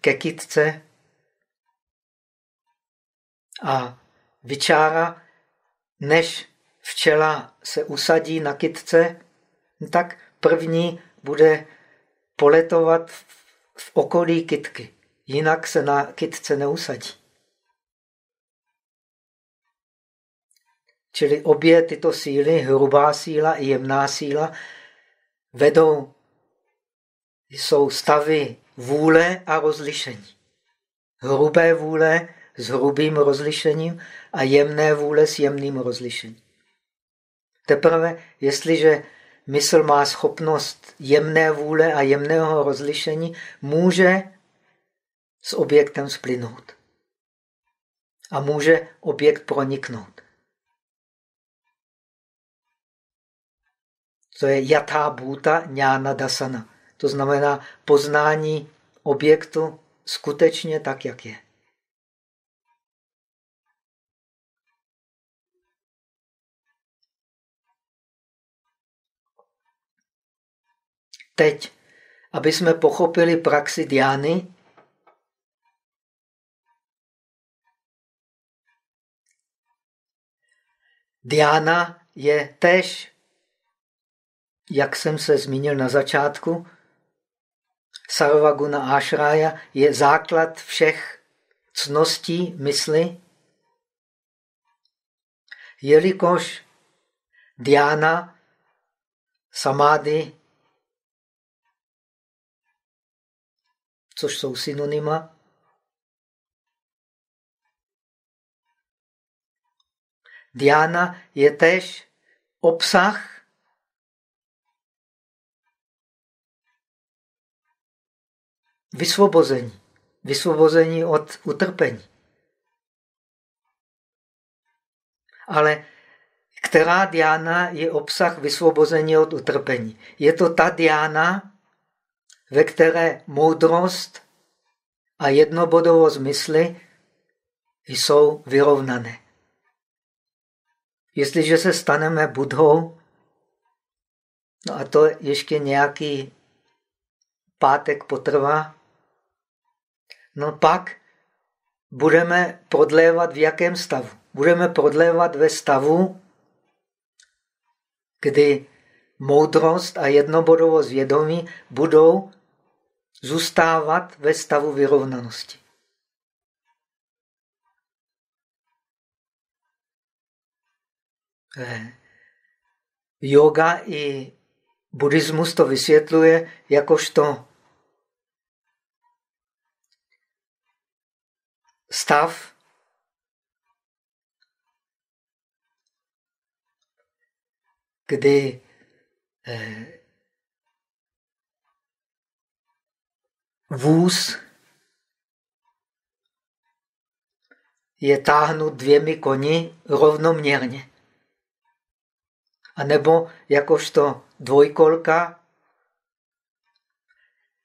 ke kytce a vyčára, než včela se usadí na kytce, tak první bude poletovat v okolí kytky. Jinak se na kytce neusadí. Čili obě tyto síly, hrubá síla i jemná síla, vedou, jsou stavy vůle a rozlišení. Hrubé vůle s hrubým rozlišením a jemné vůle s jemným rozlišením. Teprve, jestliže mysl má schopnost jemné vůle a jemného rozlišení, může s objektem splynout. A může objekt proniknout. To je jatá bhuta jnana dasana. To znamená poznání objektu skutečně tak, jak je. Teď, aby jsme pochopili praxi diány, Diana je tež, jak jsem se zmínil na začátku, Sarvaguna Ashraya je základ všech cností mysli, jelikož Diana, samády což jsou synonyma. Diana je tež obsah vysvobození. Vysvobození od utrpení. Ale která diána je obsah vysvobození od utrpení? Je to ta diána, ve které moudrost a jednobodovost mysli jsou vyrovnané. Jestliže se staneme budhou, no a to ještě nějaký pátek potrvá, no pak budeme prodlévat v jakém stavu? Budeme prodlévat ve stavu, kdy moudrost a jednobodovost vědomí budou zůstávat ve stavu vyrovnanosti. Eh, yoga i buddhismus to vysvětluje jakožto stav, kdy eh, vůz je táhnut dvěmi koni rovnoměrně. A nebo jakožto dvojkolka,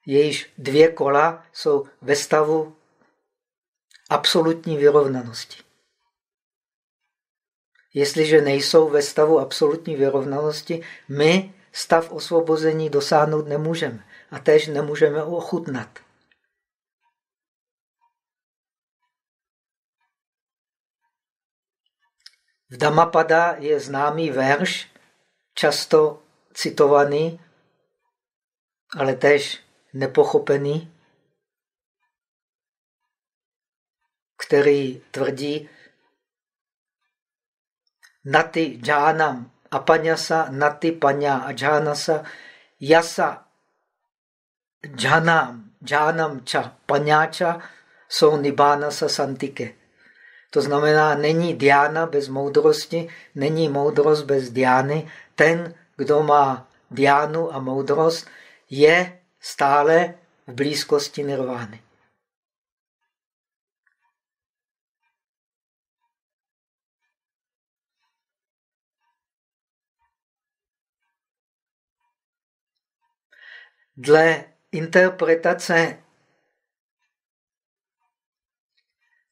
jejíž dvě kola jsou ve stavu absolutní vyrovnanosti. Jestliže nejsou ve stavu absolutní vyrovnanosti, my stav osvobození dosáhnout nemůžeme a též nemůžeme ochutnat. V Dhammapada je známý verš, často citovaný, ale též nepochopený, který tvrdí Nati džánam apanyasa nati panya ajánasa yasa džanam džánam ča panyáča jsou nibánasa santike. To znamená, není diána bez moudrosti, není moudrost bez diány. Ten, kdo má diánu a moudrost, je stále v blízkosti nirvány. Dle interpretace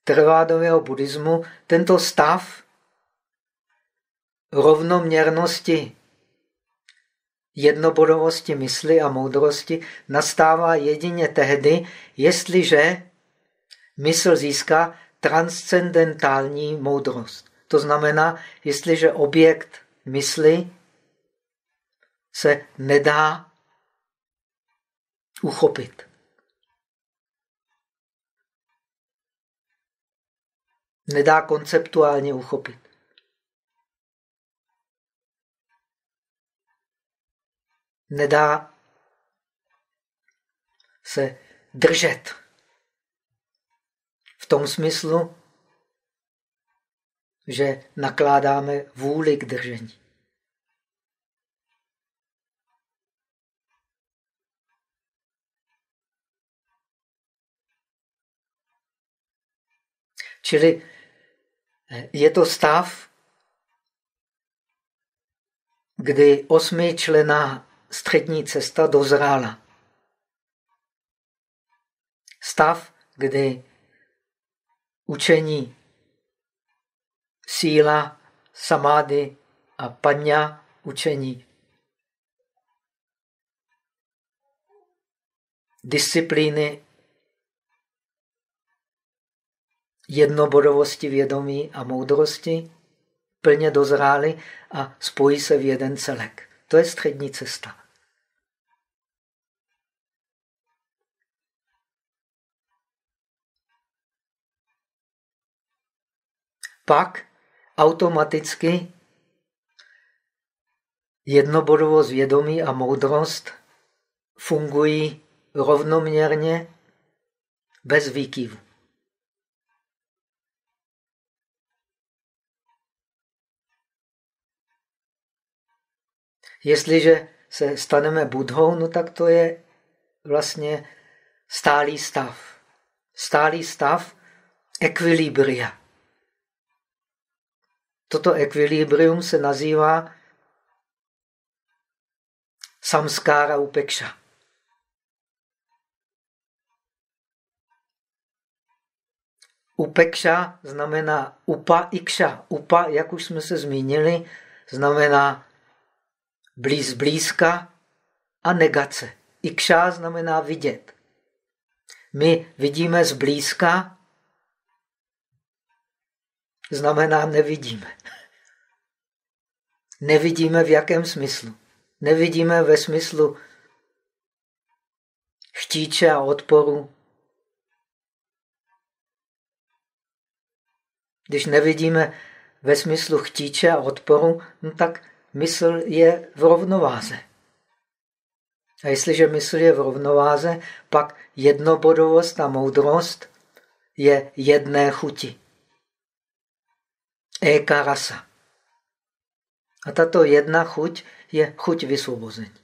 trvádového buddhismu tento stav rovnoměrnosti jednobodovosti mysli a moudrosti nastává jedině tehdy, jestliže mysl získá transcendentální moudrost. To znamená, jestliže objekt mysli se nedá uchopit. Nedá konceptuálně uchopit. Nedá se držet. V tom smyslu, že nakládáme vůli k držení. Čili eh, je to stav, kdy osmičlená střední cesta dozrála. Stav, kdy učení síla, samády a paňa, učení disciplíny jednobodovosti vědomí a moudrosti plně dozrály a spojí se v jeden celek. To je střední cesta. Pak automaticky jednobodovost vědomí a moudrost fungují rovnoměrně bez výkyvu. Jestliže se staneme budhou, no tak to je vlastně stálý stav. Stálý stav ekvilibria. Toto ekvilibrium se nazývá samskára upekša. Upekša znamená upa ikša. Upa, jak už jsme se zmínili, znamená blíz blízka a negace. Ikša znamená vidět. My vidíme zblízka, znamená nevidíme. Nevidíme v jakém smyslu. Nevidíme ve smyslu chtíče a odporu. Když nevidíme ve smyslu chtíče a odporu, no tak mysl je v rovnováze. A jestliže mysl je v rovnováze, pak jednobodovost a moudrost je jedné chuti. Eka rasa. A tato jedna chuť je chuť vysvobození.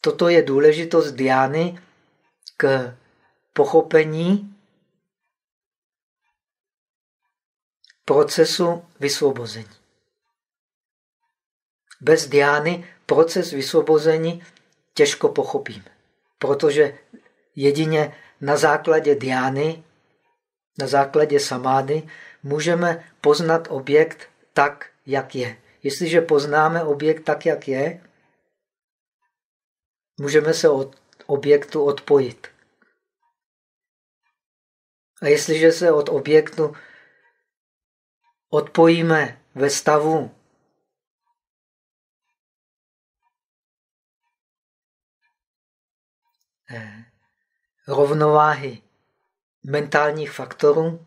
Toto je důležitost diány k pochopení procesu vysvobození. Bez diány proces vysvobození těžko pochopíme, protože jedině na základě diány, na základě samády, můžeme poznat objekt tak, jak je. Jestliže poznáme objekt tak, jak je, můžeme se od objektu odpojit. A jestliže se od objektu odpojíme ve stavu eh, rovnováhy mentálních faktorů,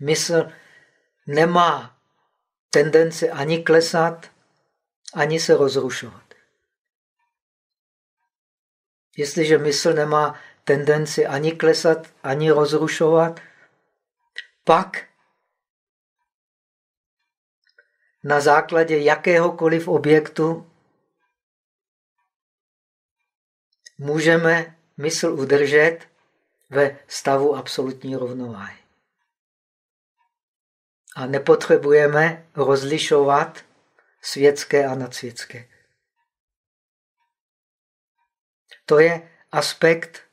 mysl nemá tendenci ani klesat, ani se rozrušovat. Jestliže mysl nemá tendenci ani klesat, ani rozrušovat, pak na základě jakéhokoliv objektu můžeme mysl udržet ve stavu absolutní rovnováhy. A nepotřebujeme rozlišovat světské a nadsvětské. To je aspekt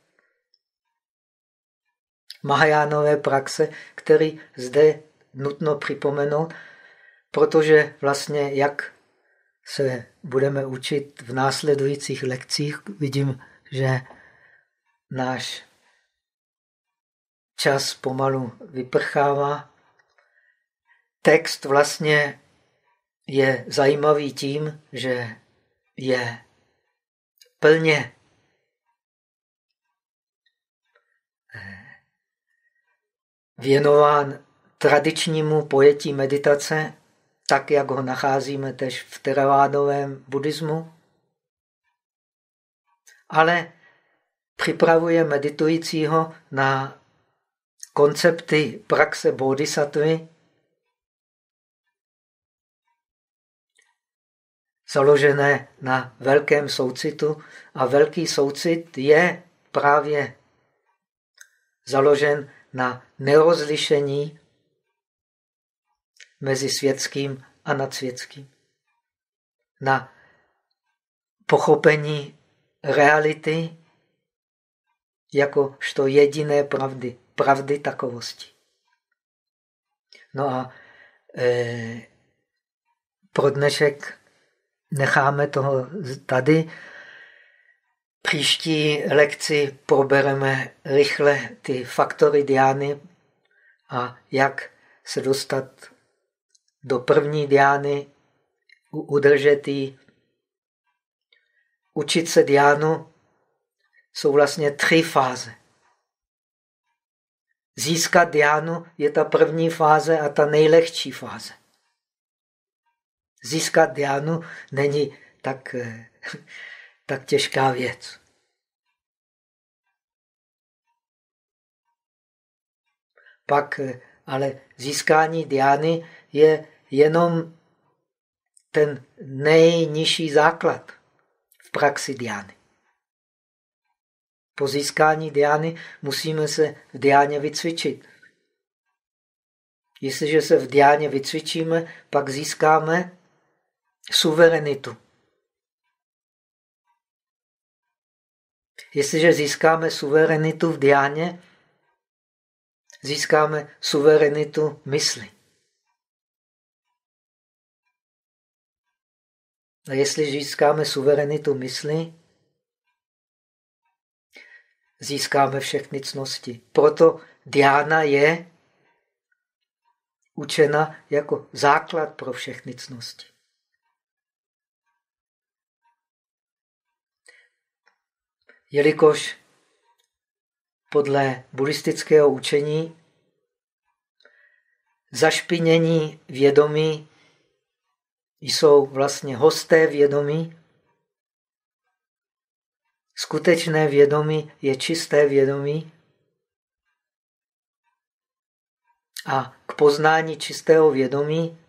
Mahajánové praxe, který zde nutno připomenout, protože vlastně jak se budeme učit v následujících lekcích, vidím, že náš čas pomalu vyprchává. Text vlastně je zajímavý tím, že je plně věnován tradičnímu pojetí meditace, tak jak ho nacházíme tež v teravádovém buddhismu, ale připravuje meditujícího na koncepty praxe bodhisattvy, založené na velkém soucitu. A velký soucit je právě založen na nerozlišení mezi světským a nadsvětským. Na pochopení reality jakožto jediné pravdy, pravdy takovosti. No a e, pro dnešek necháme toho tady. Příští lekci probereme rychle ty faktory diány a jak se dostat do první diány, udržet ji. Učit se diánu jsou vlastně tři fáze. Získat diánu je ta první fáze a ta nejlehčí fáze. získat diánu není tak, tak těžká věc. Pak ale získání diány je jenom ten nejnižší základ v praxi diány. Po získání diány musíme se v diáně vycvičit. Jestliže se v diáně vycvičíme, pak získáme suverenitu. Jestliže získáme suverenitu v diáně, získáme suverenitu mysli. A jestli získáme suverenitu mysli, získáme všechny cnosti. Proto diána je učena jako základ pro všechny cnosti. Jelikož podle buddhistického učení zašpinění vědomí jsou vlastně hosté vědomí. Skutečné vědomí je čisté vědomí. A k poznání čistého vědomí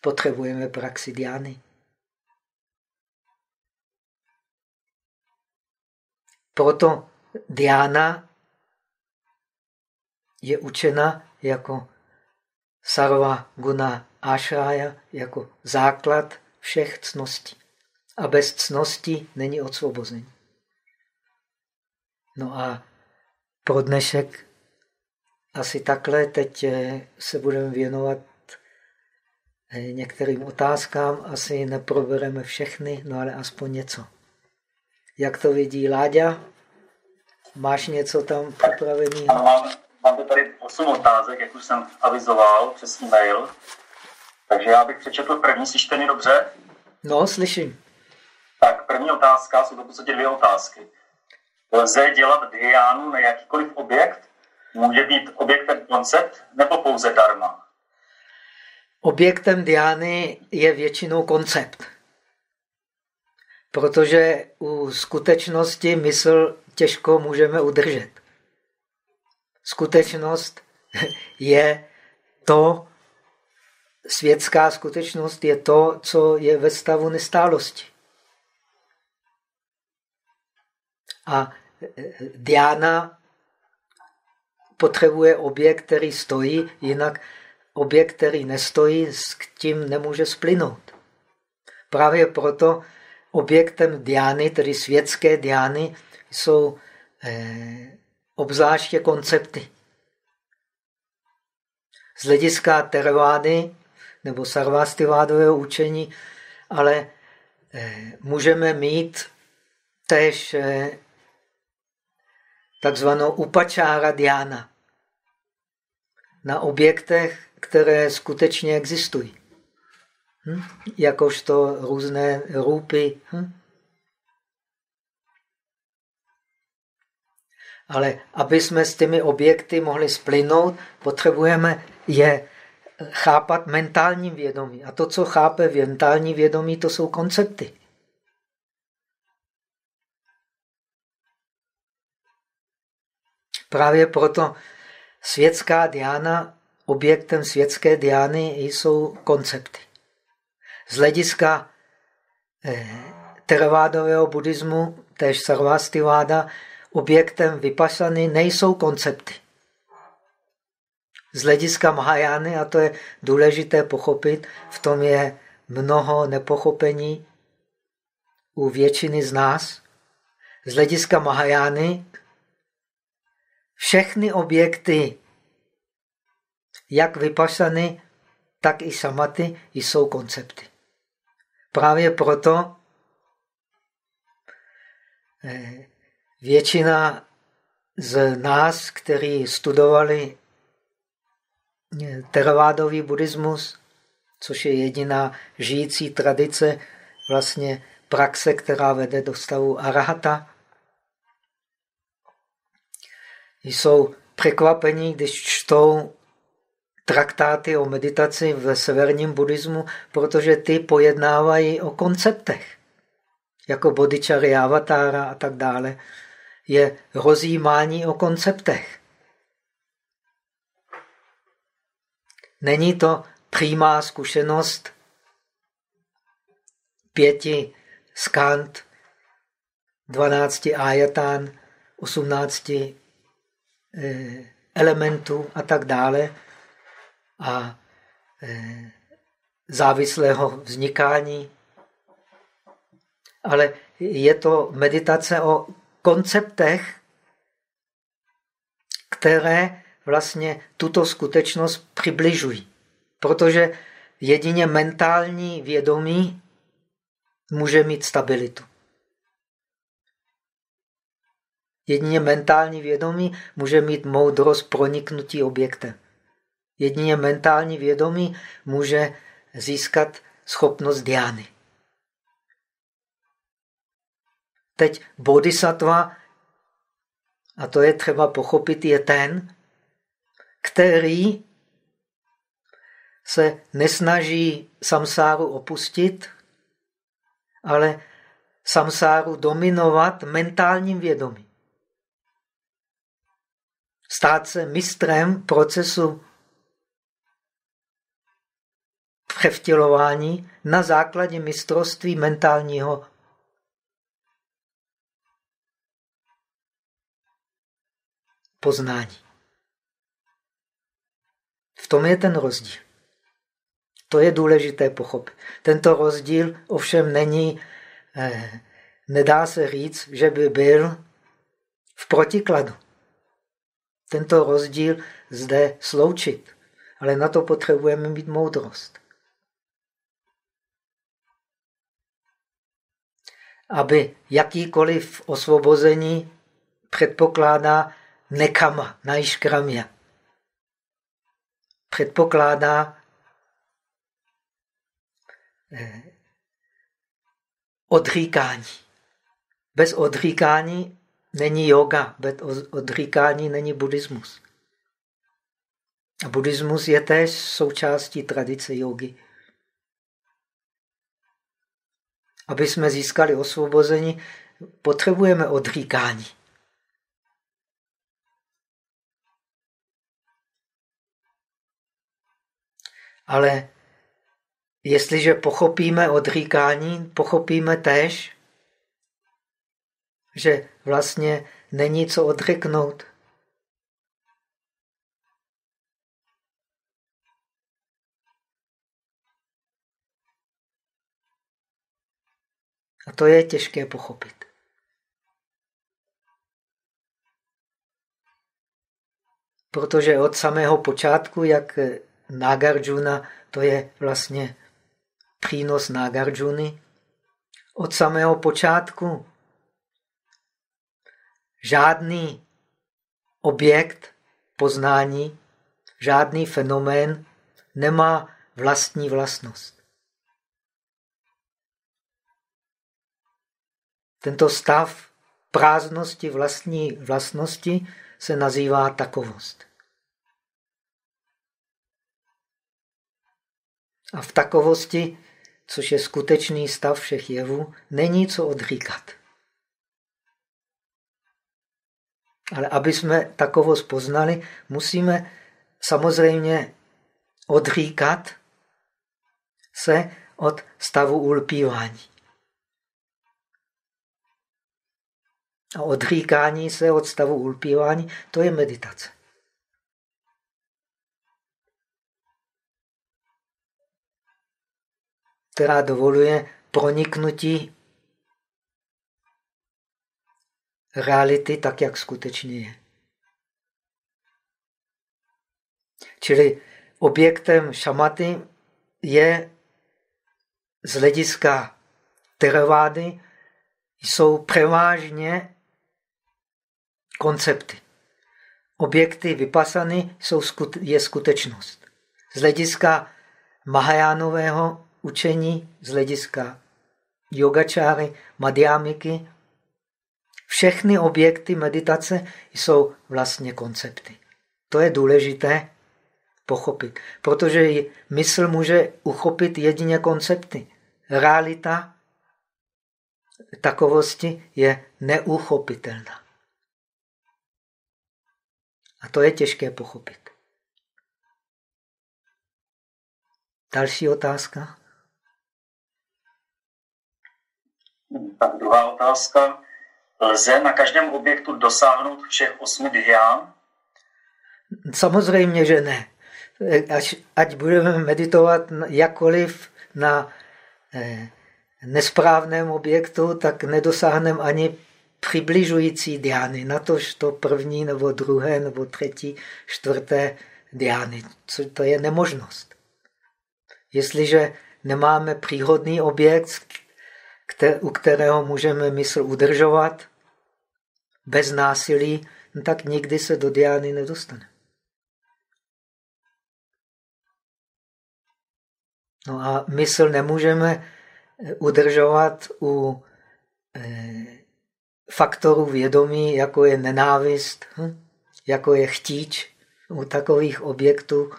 potřebujeme praxi diány. Proto diána je učena jako sarva guna ashaya, jako základ všech cností. A bez cností není osvobození. No a pro dnešek asi takhle. Teď eh, se budeme věnovat eh, některým otázkám. Asi neprobereme všechny, no ale aspoň něco. Jak to vidí Láďa? Máš něco tam připraveného? Mám, mám tady 8 otázek, jak už jsem avizoval přes e-mail. Takže já bych přečetl první, slyšíte mě dobře? No, slyším. Tak první otázka, jsou to v podstatě dvě otázky. Lze dělat diánu na jakýkoliv objekt? Může být objektem koncept nebo pouze dharma? Objektem diány je většinou koncept. Protože u skutečnosti mysl těžko můžeme udržet. Skutečnost je to, světská skutečnost je to, co je ve stavu nestálosti. A Diana potřebuje objekt, který stojí, jinak objekt, který nestojí, s tím nemůže splynout. Právě proto objektem diány, tedy světské diány, jsou eh, obzvláště koncepty. Z hlediska tervády nebo sarvastivádového učení, ale eh, můžeme mít též eh, takzvanou upačára diana na objektech, které skutečně existují. Hm? Jakožto různé růpy. Hm? Ale aby jsme s těmi objekty mohli splynout, potřebujeme je chápat mentálním vědomí. A to, co chápe mentální vědomí, to jsou koncepty. Právě proto světská diána, objektem světské diány jsou koncepty. Z hlediska eh, teravádového buddhismu, též sarvastiváda, objektem vypasany nejsou koncepty. Z hlediska Mahajány, a to je důležité pochopit, v tom je mnoho nepochopení u většiny z nás. Z hlediska Mahajány všechny objekty, jak vypasany, tak i samaty, jsou koncepty. Právě proto eh, většina z nás, kteří studovali eh, teravádový buddhismus, což je jediná žijící tradice, vlastně praxe, která vede do stavu arahata, jsou překvapení, když čtou traktáty o meditaci v severním buddhismu, protože ty pojednávají o konceptech, jako Bodhičary, Avatára a tak dále. Je rozjímání o konceptech. Není to přímá zkušenost pěti skant, dvanácti ajatán, osmnácti eh, elementů a tak dále a eh, závislého vznikání. Ale je to meditace o konceptech, které vlastně tuto skutečnost přibližují. Protože jedině mentální vědomí může mít stabilitu. Jedině mentální vědomí může mít moudrost proniknutí objektem. Jedině mentální vědomí může získat schopnost diány. Teď bodhisattva, a to je třeba pochopit, je ten, který se nesnaží samsáru opustit, ale samsáru dominovat mentálním vědomím. Stát se mistrem procesu převtělování na základě mistrovství mentálního poznání. V tom je ten rozdíl. To je důležité pochopit. Tento rozdíl ovšem není, eh, nedá se říct, že by byl v protikladu. Tento rozdíl zde sloučit, ale na to potřebujeme mít moudrost. Aby jakýkoliv osvobození předpokládá nekama, najškramia. Předpokládá Eh, odříkání. Bez odříkání není yoga, bez odříkání není buddhismus. A buddhismus je též součástí tradice jogy. Aby jsme získali osvobození, potřebujeme odříkání. Ale Jestliže pochopíme odříkání, pochopíme též, že vlastně není co odřeknout. A to je těžké pochopit. Protože od samého počátku, jak Nagarjuna, to je vlastně přínos Nagarjuny od samého počátku. Žádný objekt poznání, žádný fenomén nemá vlastní vlastnost. Tento stav prázdnosti vlastní vlastnosti se nazývá takovost. A v takovosti což je skutečný stav všech jevů, není co odříkat. Ale aby jsme takovost poznali, musíme samozřejmě odříkat se od stavu ulpívání. A odříkání se od stavu ulpívání, to je meditace. Která dovoluje proniknutí reality tak, jak skutečně je. Čili objektem šamaty je z hlediska teravády jsou převážně koncepty. Objekty vypasany jsou, je skutečnost. Z hlediska Mahajánového učení z hlediska yogačáry, madhyamiky, všechny objekty meditace jsou vlastně koncepty. To je důležité, pochopit. Protože mysl může uchopit jedině koncepty. Realita takovosti je neuchopitelná. A to je těžké pochopit. Další otázka? Tak druhá otázka. Lze na každém objektu dosáhnout všech osmi dhyán? Samozřejmě, že ne. Až, ať budeme meditovat jakkoliv na eh, nesprávném objektu, tak nedosáhneme ani přibližující diány, na tož to první nebo druhé nebo třetí, čtvrté diány. Co to je nemožnost. Jestliže nemáme příhodný objekt, u kterého můžeme mysl udržovat bez násilí, no tak nikdy se do diány nedostane. No a mysl nemůžeme udržovat u eh, faktorů vědomí, jako je nenávist, hm? jako je chtíč. U takových objektů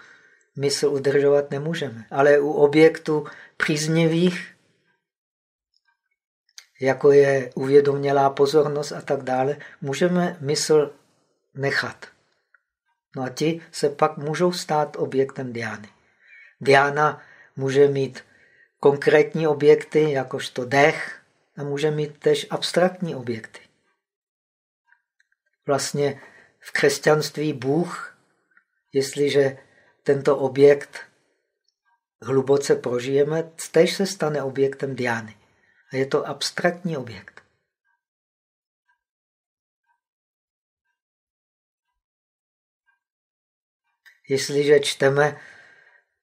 mysl udržovat nemůžeme. Ale u objektů příznivých, jako je uvědomělá pozornost a tak dále, můžeme mysl nechat. No a ti se pak můžou stát objektem diány. Diana může mít konkrétní objekty, jakožto dech, a může mít tež abstraktní objekty. Vlastně v křesťanství Bůh, jestliže tento objekt hluboce prožijeme, tež se stane objektem diány. A je to abstraktní objekt. Jestliže čteme,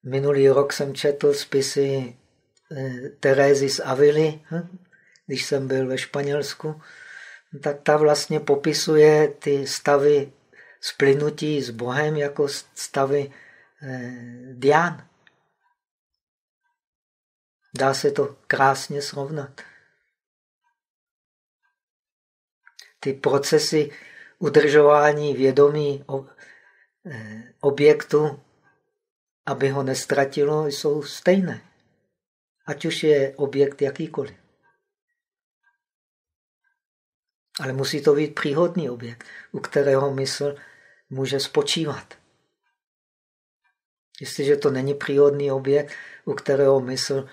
minulý rok jsem četl spisy eh, Terézy z Avily, hm? když jsem byl ve Španělsku, tak ta vlastně popisuje ty stavy splynutí s Bohem jako stavy eh, dián. Dá se to krásně srovnat. Ty procesy udržování vědomí eh, objektu, aby ho nestratilo, jsou stejné. Ať už je objekt jakýkoliv. Ale musí to být příhodný objekt, u kterého mysl může spočívat. Jestliže to není příhodný objekt, u kterého mysl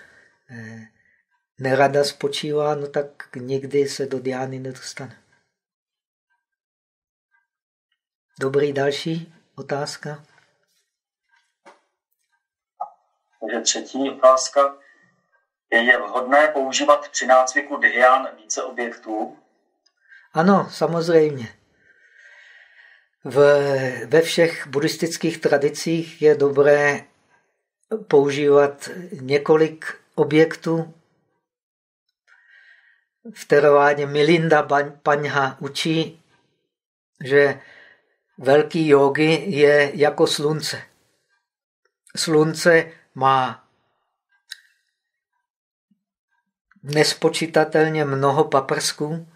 nerada spočívá, no tak nikdy se do diány nedostane. Dobrý, další otázka. Takže třetí otázka. Je vhodné používat při nácviku dhyán více objektů? Ano, samozřejmě. V, ve všech buddhistických tradicích je dobré používat několik objektů. V teravádě Milinda Panha učí, že velký jogi je jako slunce. Slunce má nespočítatelně mnoho paprsků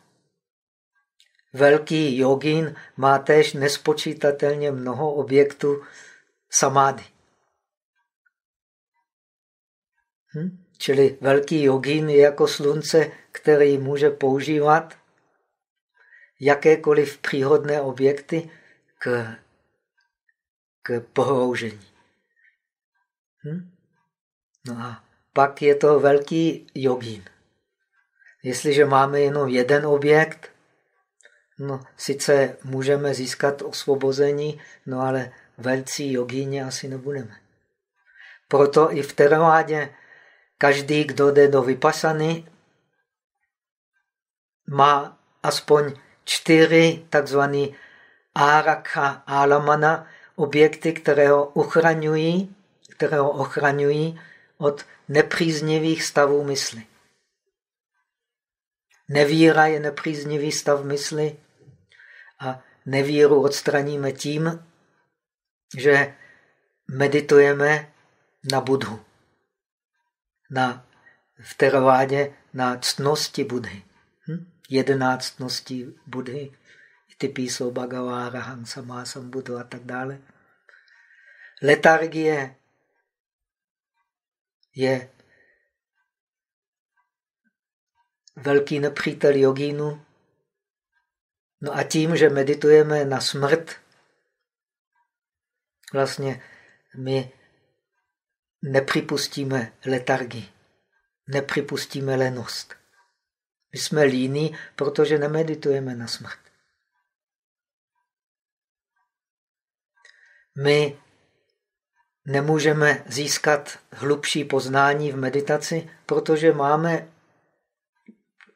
Velký jogín má též nespočítatelně mnoho objektů samády. Hm? Čili velký jogín je jako slunce, který může používat jakékoliv příhodné objekty k, k pohroužení. Hm? No a pak je to velký jogín. Jestliže máme jenom jeden objekt, No, sice můžeme získat osvobození, no ale velcí jogíně asi nebudeme. Proto i v teravádě každý, kdo jde do vypasany, má aspoň čtyři takzvané árakha alamana, objekty, které ho ochraňují, které ho ochraňují od nepříznivých stavů mysli. Nevíra je nepříznivý stav mysli, a nevíru odstraníme tím, že meditujeme na Budhu. Na, v teravádě na ctnosti Budhy. Hm? Jedenáctnosti Budhy. Ty písou Bhagavára, Hansa, Másam, Budu a tak dále. letargie je velký nepřítel jogínu. No a tím, že meditujeme na smrt, vlastně my nepřipustíme letargii, nepřipustíme lenost. My jsme líní, protože nemeditujeme na smrt. My nemůžeme získat hlubší poznání v meditaci, protože máme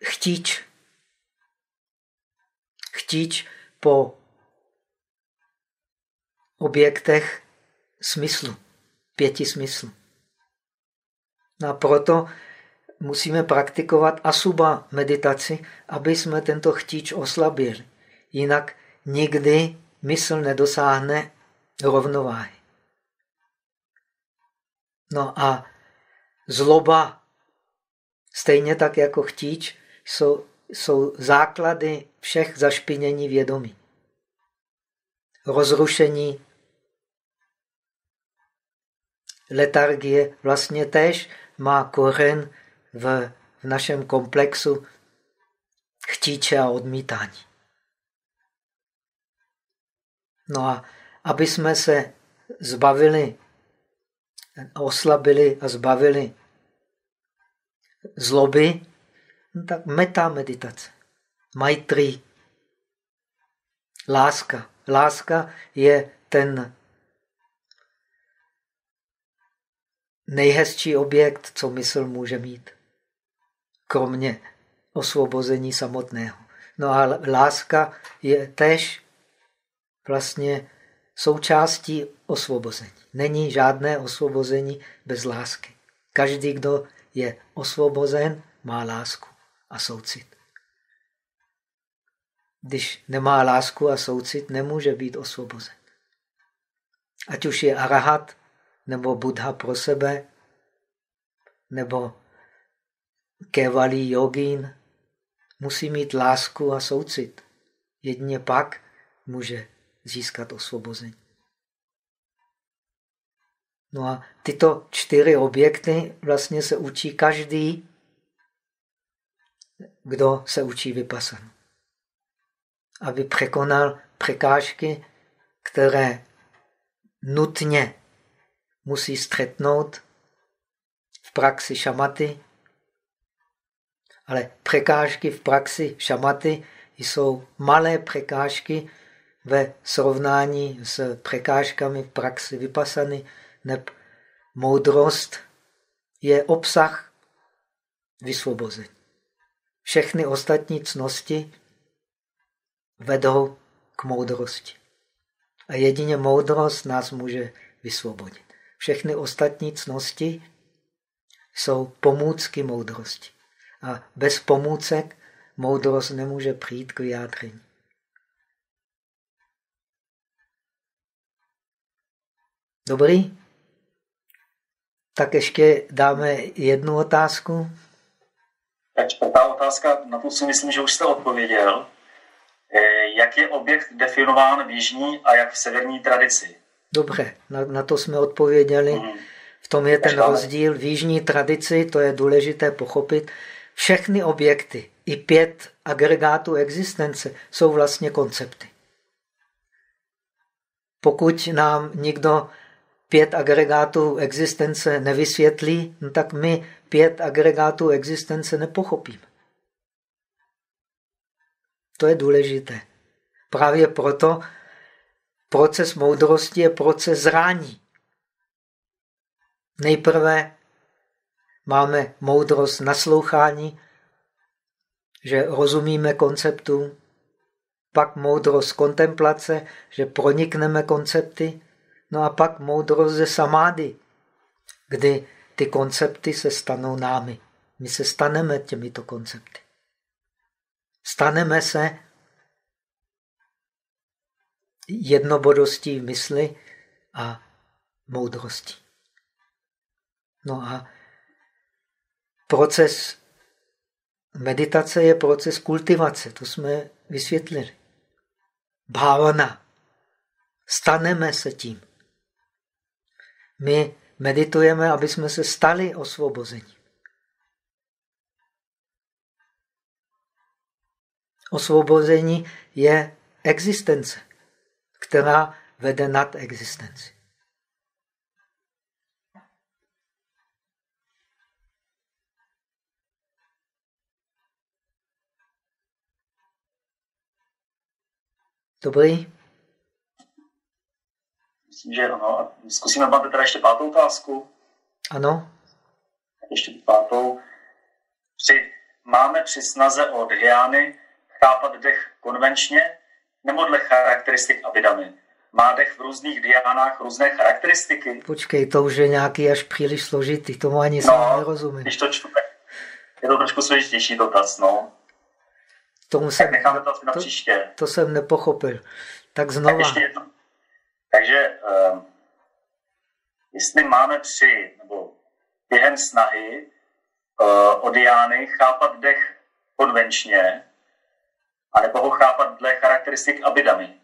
chtíč. Chtíč po objektech smyslu, pěti smyslu. No a proto musíme praktikovat asuba meditaci, aby jsme tento chtíč oslabili. Jinak nikdy mysl nedosáhne rovnováhy. No a zloba, stejně tak jako chtíč, jsou, jsou základy všech zašpinění vědomí. Rozrušení letargie vlastně též má kořen v, v našem komplexu chtíče a odmítání. No a aby jsme se zbavili, oslabili a zbavili zloby, no tak meta meditace, maitri, láska. Láska je ten nejhezčí objekt, co mysl může mít kromě osvobození samotného. No a láska je tež vlastně součástí osvobození. Není žádné osvobození bez lásky. Každý, kdo je osvobozen, má lásku a soucit. Když nemá lásku a soucit, nemůže být osvobozen. Ať už je arahat, nebo Buddha pro sebe, nebo Kevali jogín musí mít lásku a soucit. Jedině pak může získat osvobození. No a tyto čtyři objekty vlastně se učí každý, kdo se učí vypasan. Aby překonal překážky, které nutně musí střetnout v praxi šamaty, ale překážky v praxi šamaty jsou malé překážky ve srovnání s překážkami v praxi vypasany. Neb moudrost je obsah vysvobození. Všechny ostatní cnosti vedou k moudrosti. A jedině moudrost nás může vysvobodit. Všechny ostatní cnosti jsou pomůcky moudrosti. A bez pomůcek moudrost nemůže přijít k vyjádření. Dobrý? Tak ještě dáme jednu otázku. Tak čtvrtá otázka, na to si myslím, že už jste odpověděl. Eh, jak je objekt definován v jižní a jak v severní tradici? Dobře, na, na to jsme odpověděli. Mm. V tom je ten rozdíl. V jižní tradici, to je důležité pochopit, všechny objekty, i pět agregátů existence, jsou vlastně koncepty. Pokud nám někdo pět agregátů existence nevysvětlí, no tak my pět agregátů existence nepochopíme. To je důležité. Právě proto proces moudrosti je proces zrání. Nejprve máme moudrost naslouchání, že rozumíme konceptu, pak moudrost kontemplace, že pronikneme koncepty, no a pak moudrost ze samády, kdy ty koncepty se stanou námi. My se staneme těmito koncepty. Staneme se jednobodostí mysli a moudrosti. No a proces meditace je proces kultivace, to jsme vysvětlili. Bhavana. Staneme se tím. My meditujeme, aby jsme se stali osvobození. Osvobození je existence, která vede nad existenci. Dobrý? Myslím, že ano. Zkusíme, máte teda ještě pátou otázku? Ano. Ještě pátou. Při, máme při snaze o dhyány chápat dech konvenčně nebo dle charakteristik abidamy? Má dech v různých diánách různé charakteristiky? Počkej, to už je nějaký až příliš složitý, tomu ani no, sám nerozumím. Když to čtu, je to trošku složitější dotaz, no. Tomu jsem, tak necháme to asi na příště. To jsem nepochopil. Tak znova. Tak ještě jedno. Takže um, jestli máme při, nebo během snahy uh, o diány chápat dech konvenčně, anebo ho chápat dle charakteristik abidamy.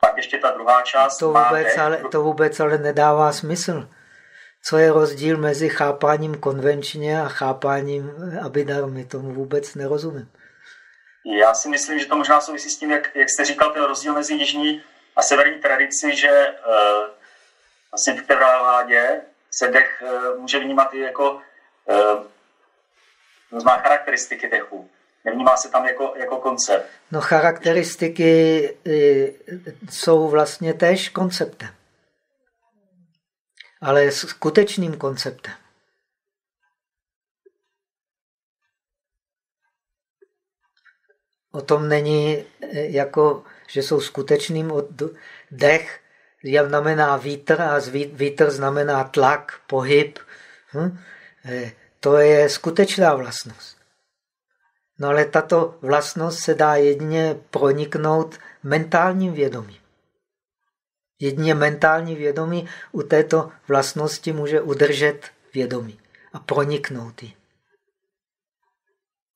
Pak ještě ta druhá část. To vůbec, ale, to vůbec ale nedává smysl. Co je rozdíl mezi chápáním konvenčně a chápáním abidarmy? Tomu vůbec nerozumím. Já si myslím, že to možná souvisí s tím, jak, jak jste říkal, ten rozdíl mezi jižní a severní tradici, že uh, vlastně v vládě se dech uh, může vnímat i jako uh, má charakteristiky dechu. Nevnímá se tam jako, jako koncept. No charakteristiky jsou vlastně též konceptem. Ale skutečným konceptem. O tom není jako že jsou skutečným dech, znamená vítr a vítr znamená tlak, pohyb. Hm? Eh, to je skutečná vlastnost. No ale tato vlastnost se dá jedině proniknout mentálním vědomím. Jedině mentální vědomí u této vlastnosti může udržet vědomí a proniknout ji.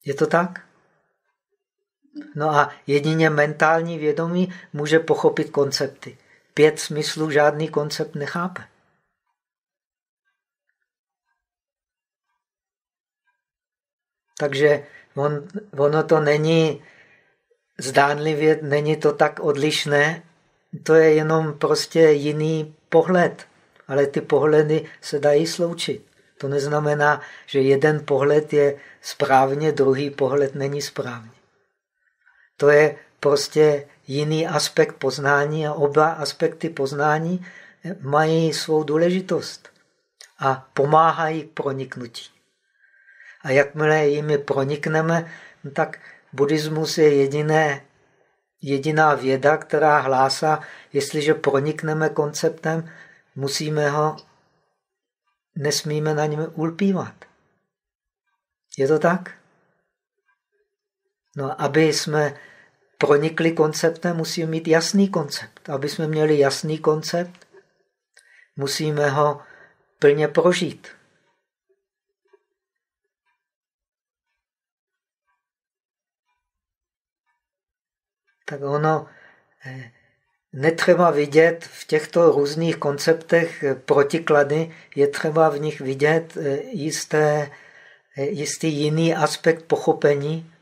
Je to tak? No a jedině mentální vědomí může pochopit koncepty. Pět smyslů žádný koncept nechápe. Takže on, ono to není zdánlivě, není to tak odlišné, to je jenom prostě jiný pohled. Ale ty pohledy se dají sloučit. To neznamená, že jeden pohled je správně, druhý pohled není správně. To je prostě jiný aspekt poznání a oba aspekty poznání mají svou důležitost a pomáhají k proniknutí. A jakmile jimi pronikneme, tak buddhismus je jediné, jediná věda, která hlásá, jestliže pronikneme konceptem, musíme ho, nesmíme na něm ulpívat. Je to tak? No, aby jsme pronikli konceptem, musíme mít jasný koncept. Aby jsme měli jasný koncept, musíme ho plně prožít. Tak ono eh, netřeba vidět v těchto různých konceptech protiklady, je třeba v nich vidět eh, jisté, eh, jistý jiný aspekt pochopení,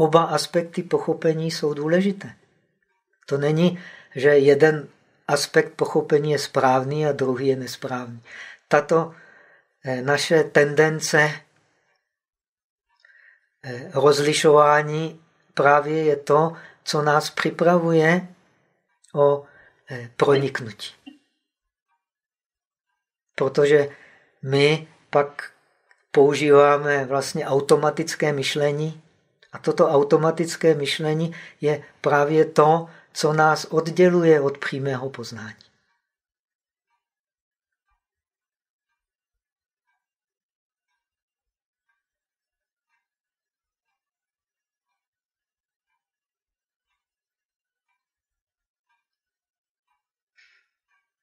Oba aspekty pochopení jsou důležité. To není, že jeden aspekt pochopení je správný a druhý je nesprávný. Tato eh, naše tendence eh, rozlišování právě je to, co nás připravuje o eh, proniknutí. Protože my pak používáme vlastně automatické myšlení, a toto automatické myšlení je právě to, co nás odděluje od přímého poznání.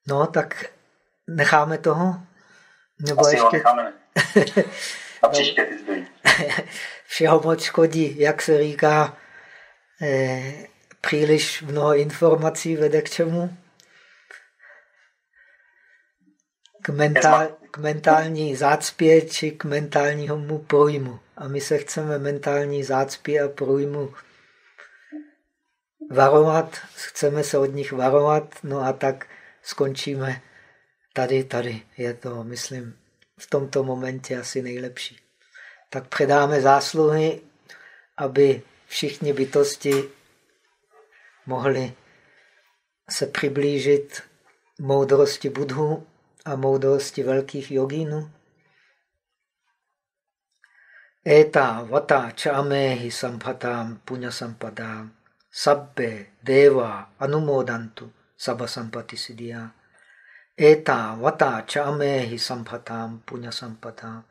No, tak necháme toho? Nebo Asi ještě... necháme. A příště ty všeho moc škodí, jak se říká, eh, příliš mnoho informací vede k čemu? k, mentál, k mentální zácpě či k mentálnímu průjmu. A my se chceme mentální zácpě a průjmu varovat, chceme se od nich varovat, no a tak skončíme tady, tady. Je to, myslím, v tomto momentě asi nejlepší. Tak předáme zásluhy, aby všichni bytosti mohli se přiblížit moudrosti Budhu a moudrosti velkých jogínů. Eta vata čamehi sampatam punya sampadam sabbe deva anumodantu sabha sampati siddhya. Eta vata chamehi sampatam punya sampadam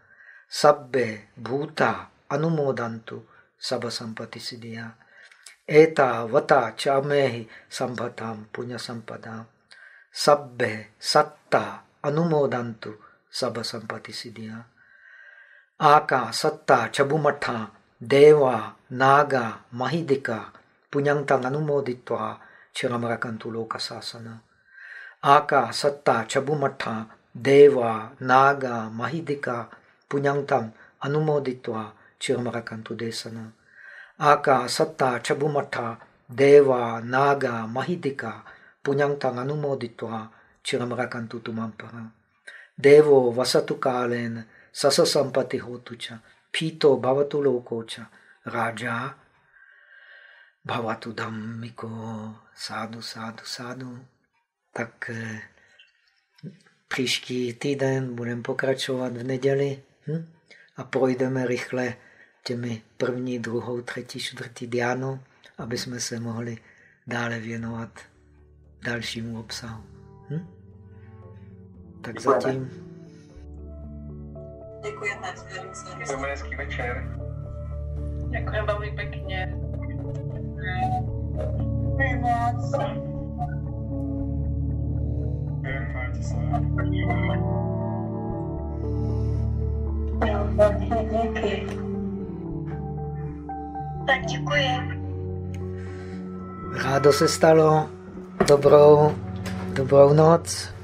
sabbe bhuta anumodantu sabha sampati siddhya. Eta vata chamehi sampatam punya sampadam sabbe satta anumodantu sabha sampati siddhya. Aka satta chabumatha deva naga mahidika punyantang anumoditva chiramarakantu lokasasana. Aka satta chabumatha deva naga mahidika punyantang anumoditva chiramarakantu desana. Aka satta chabumatha deva naga mahidika punyantang anumoditva chiramarakantu tumampara. Devo vasatu kalen sasa sampati hotucha pito bhavatu lokocha raja bhavatu dhammiko sádu, sádu, sádu. Tak eh, příští týden budeme pokračovat v neděli hm? a projdeme rychle těmi první, druhou, třetí, čtvrtý diánu, aby jsme se mohli dále věnovat dalšímu obsahu. Hm? Tak Děkujeme. zatím. Děkujeme. Děkujeme hezký večer. Děkujeme velmi pěkně. Děkuji. Rádo se stalo. Dobrou, dobrou noc.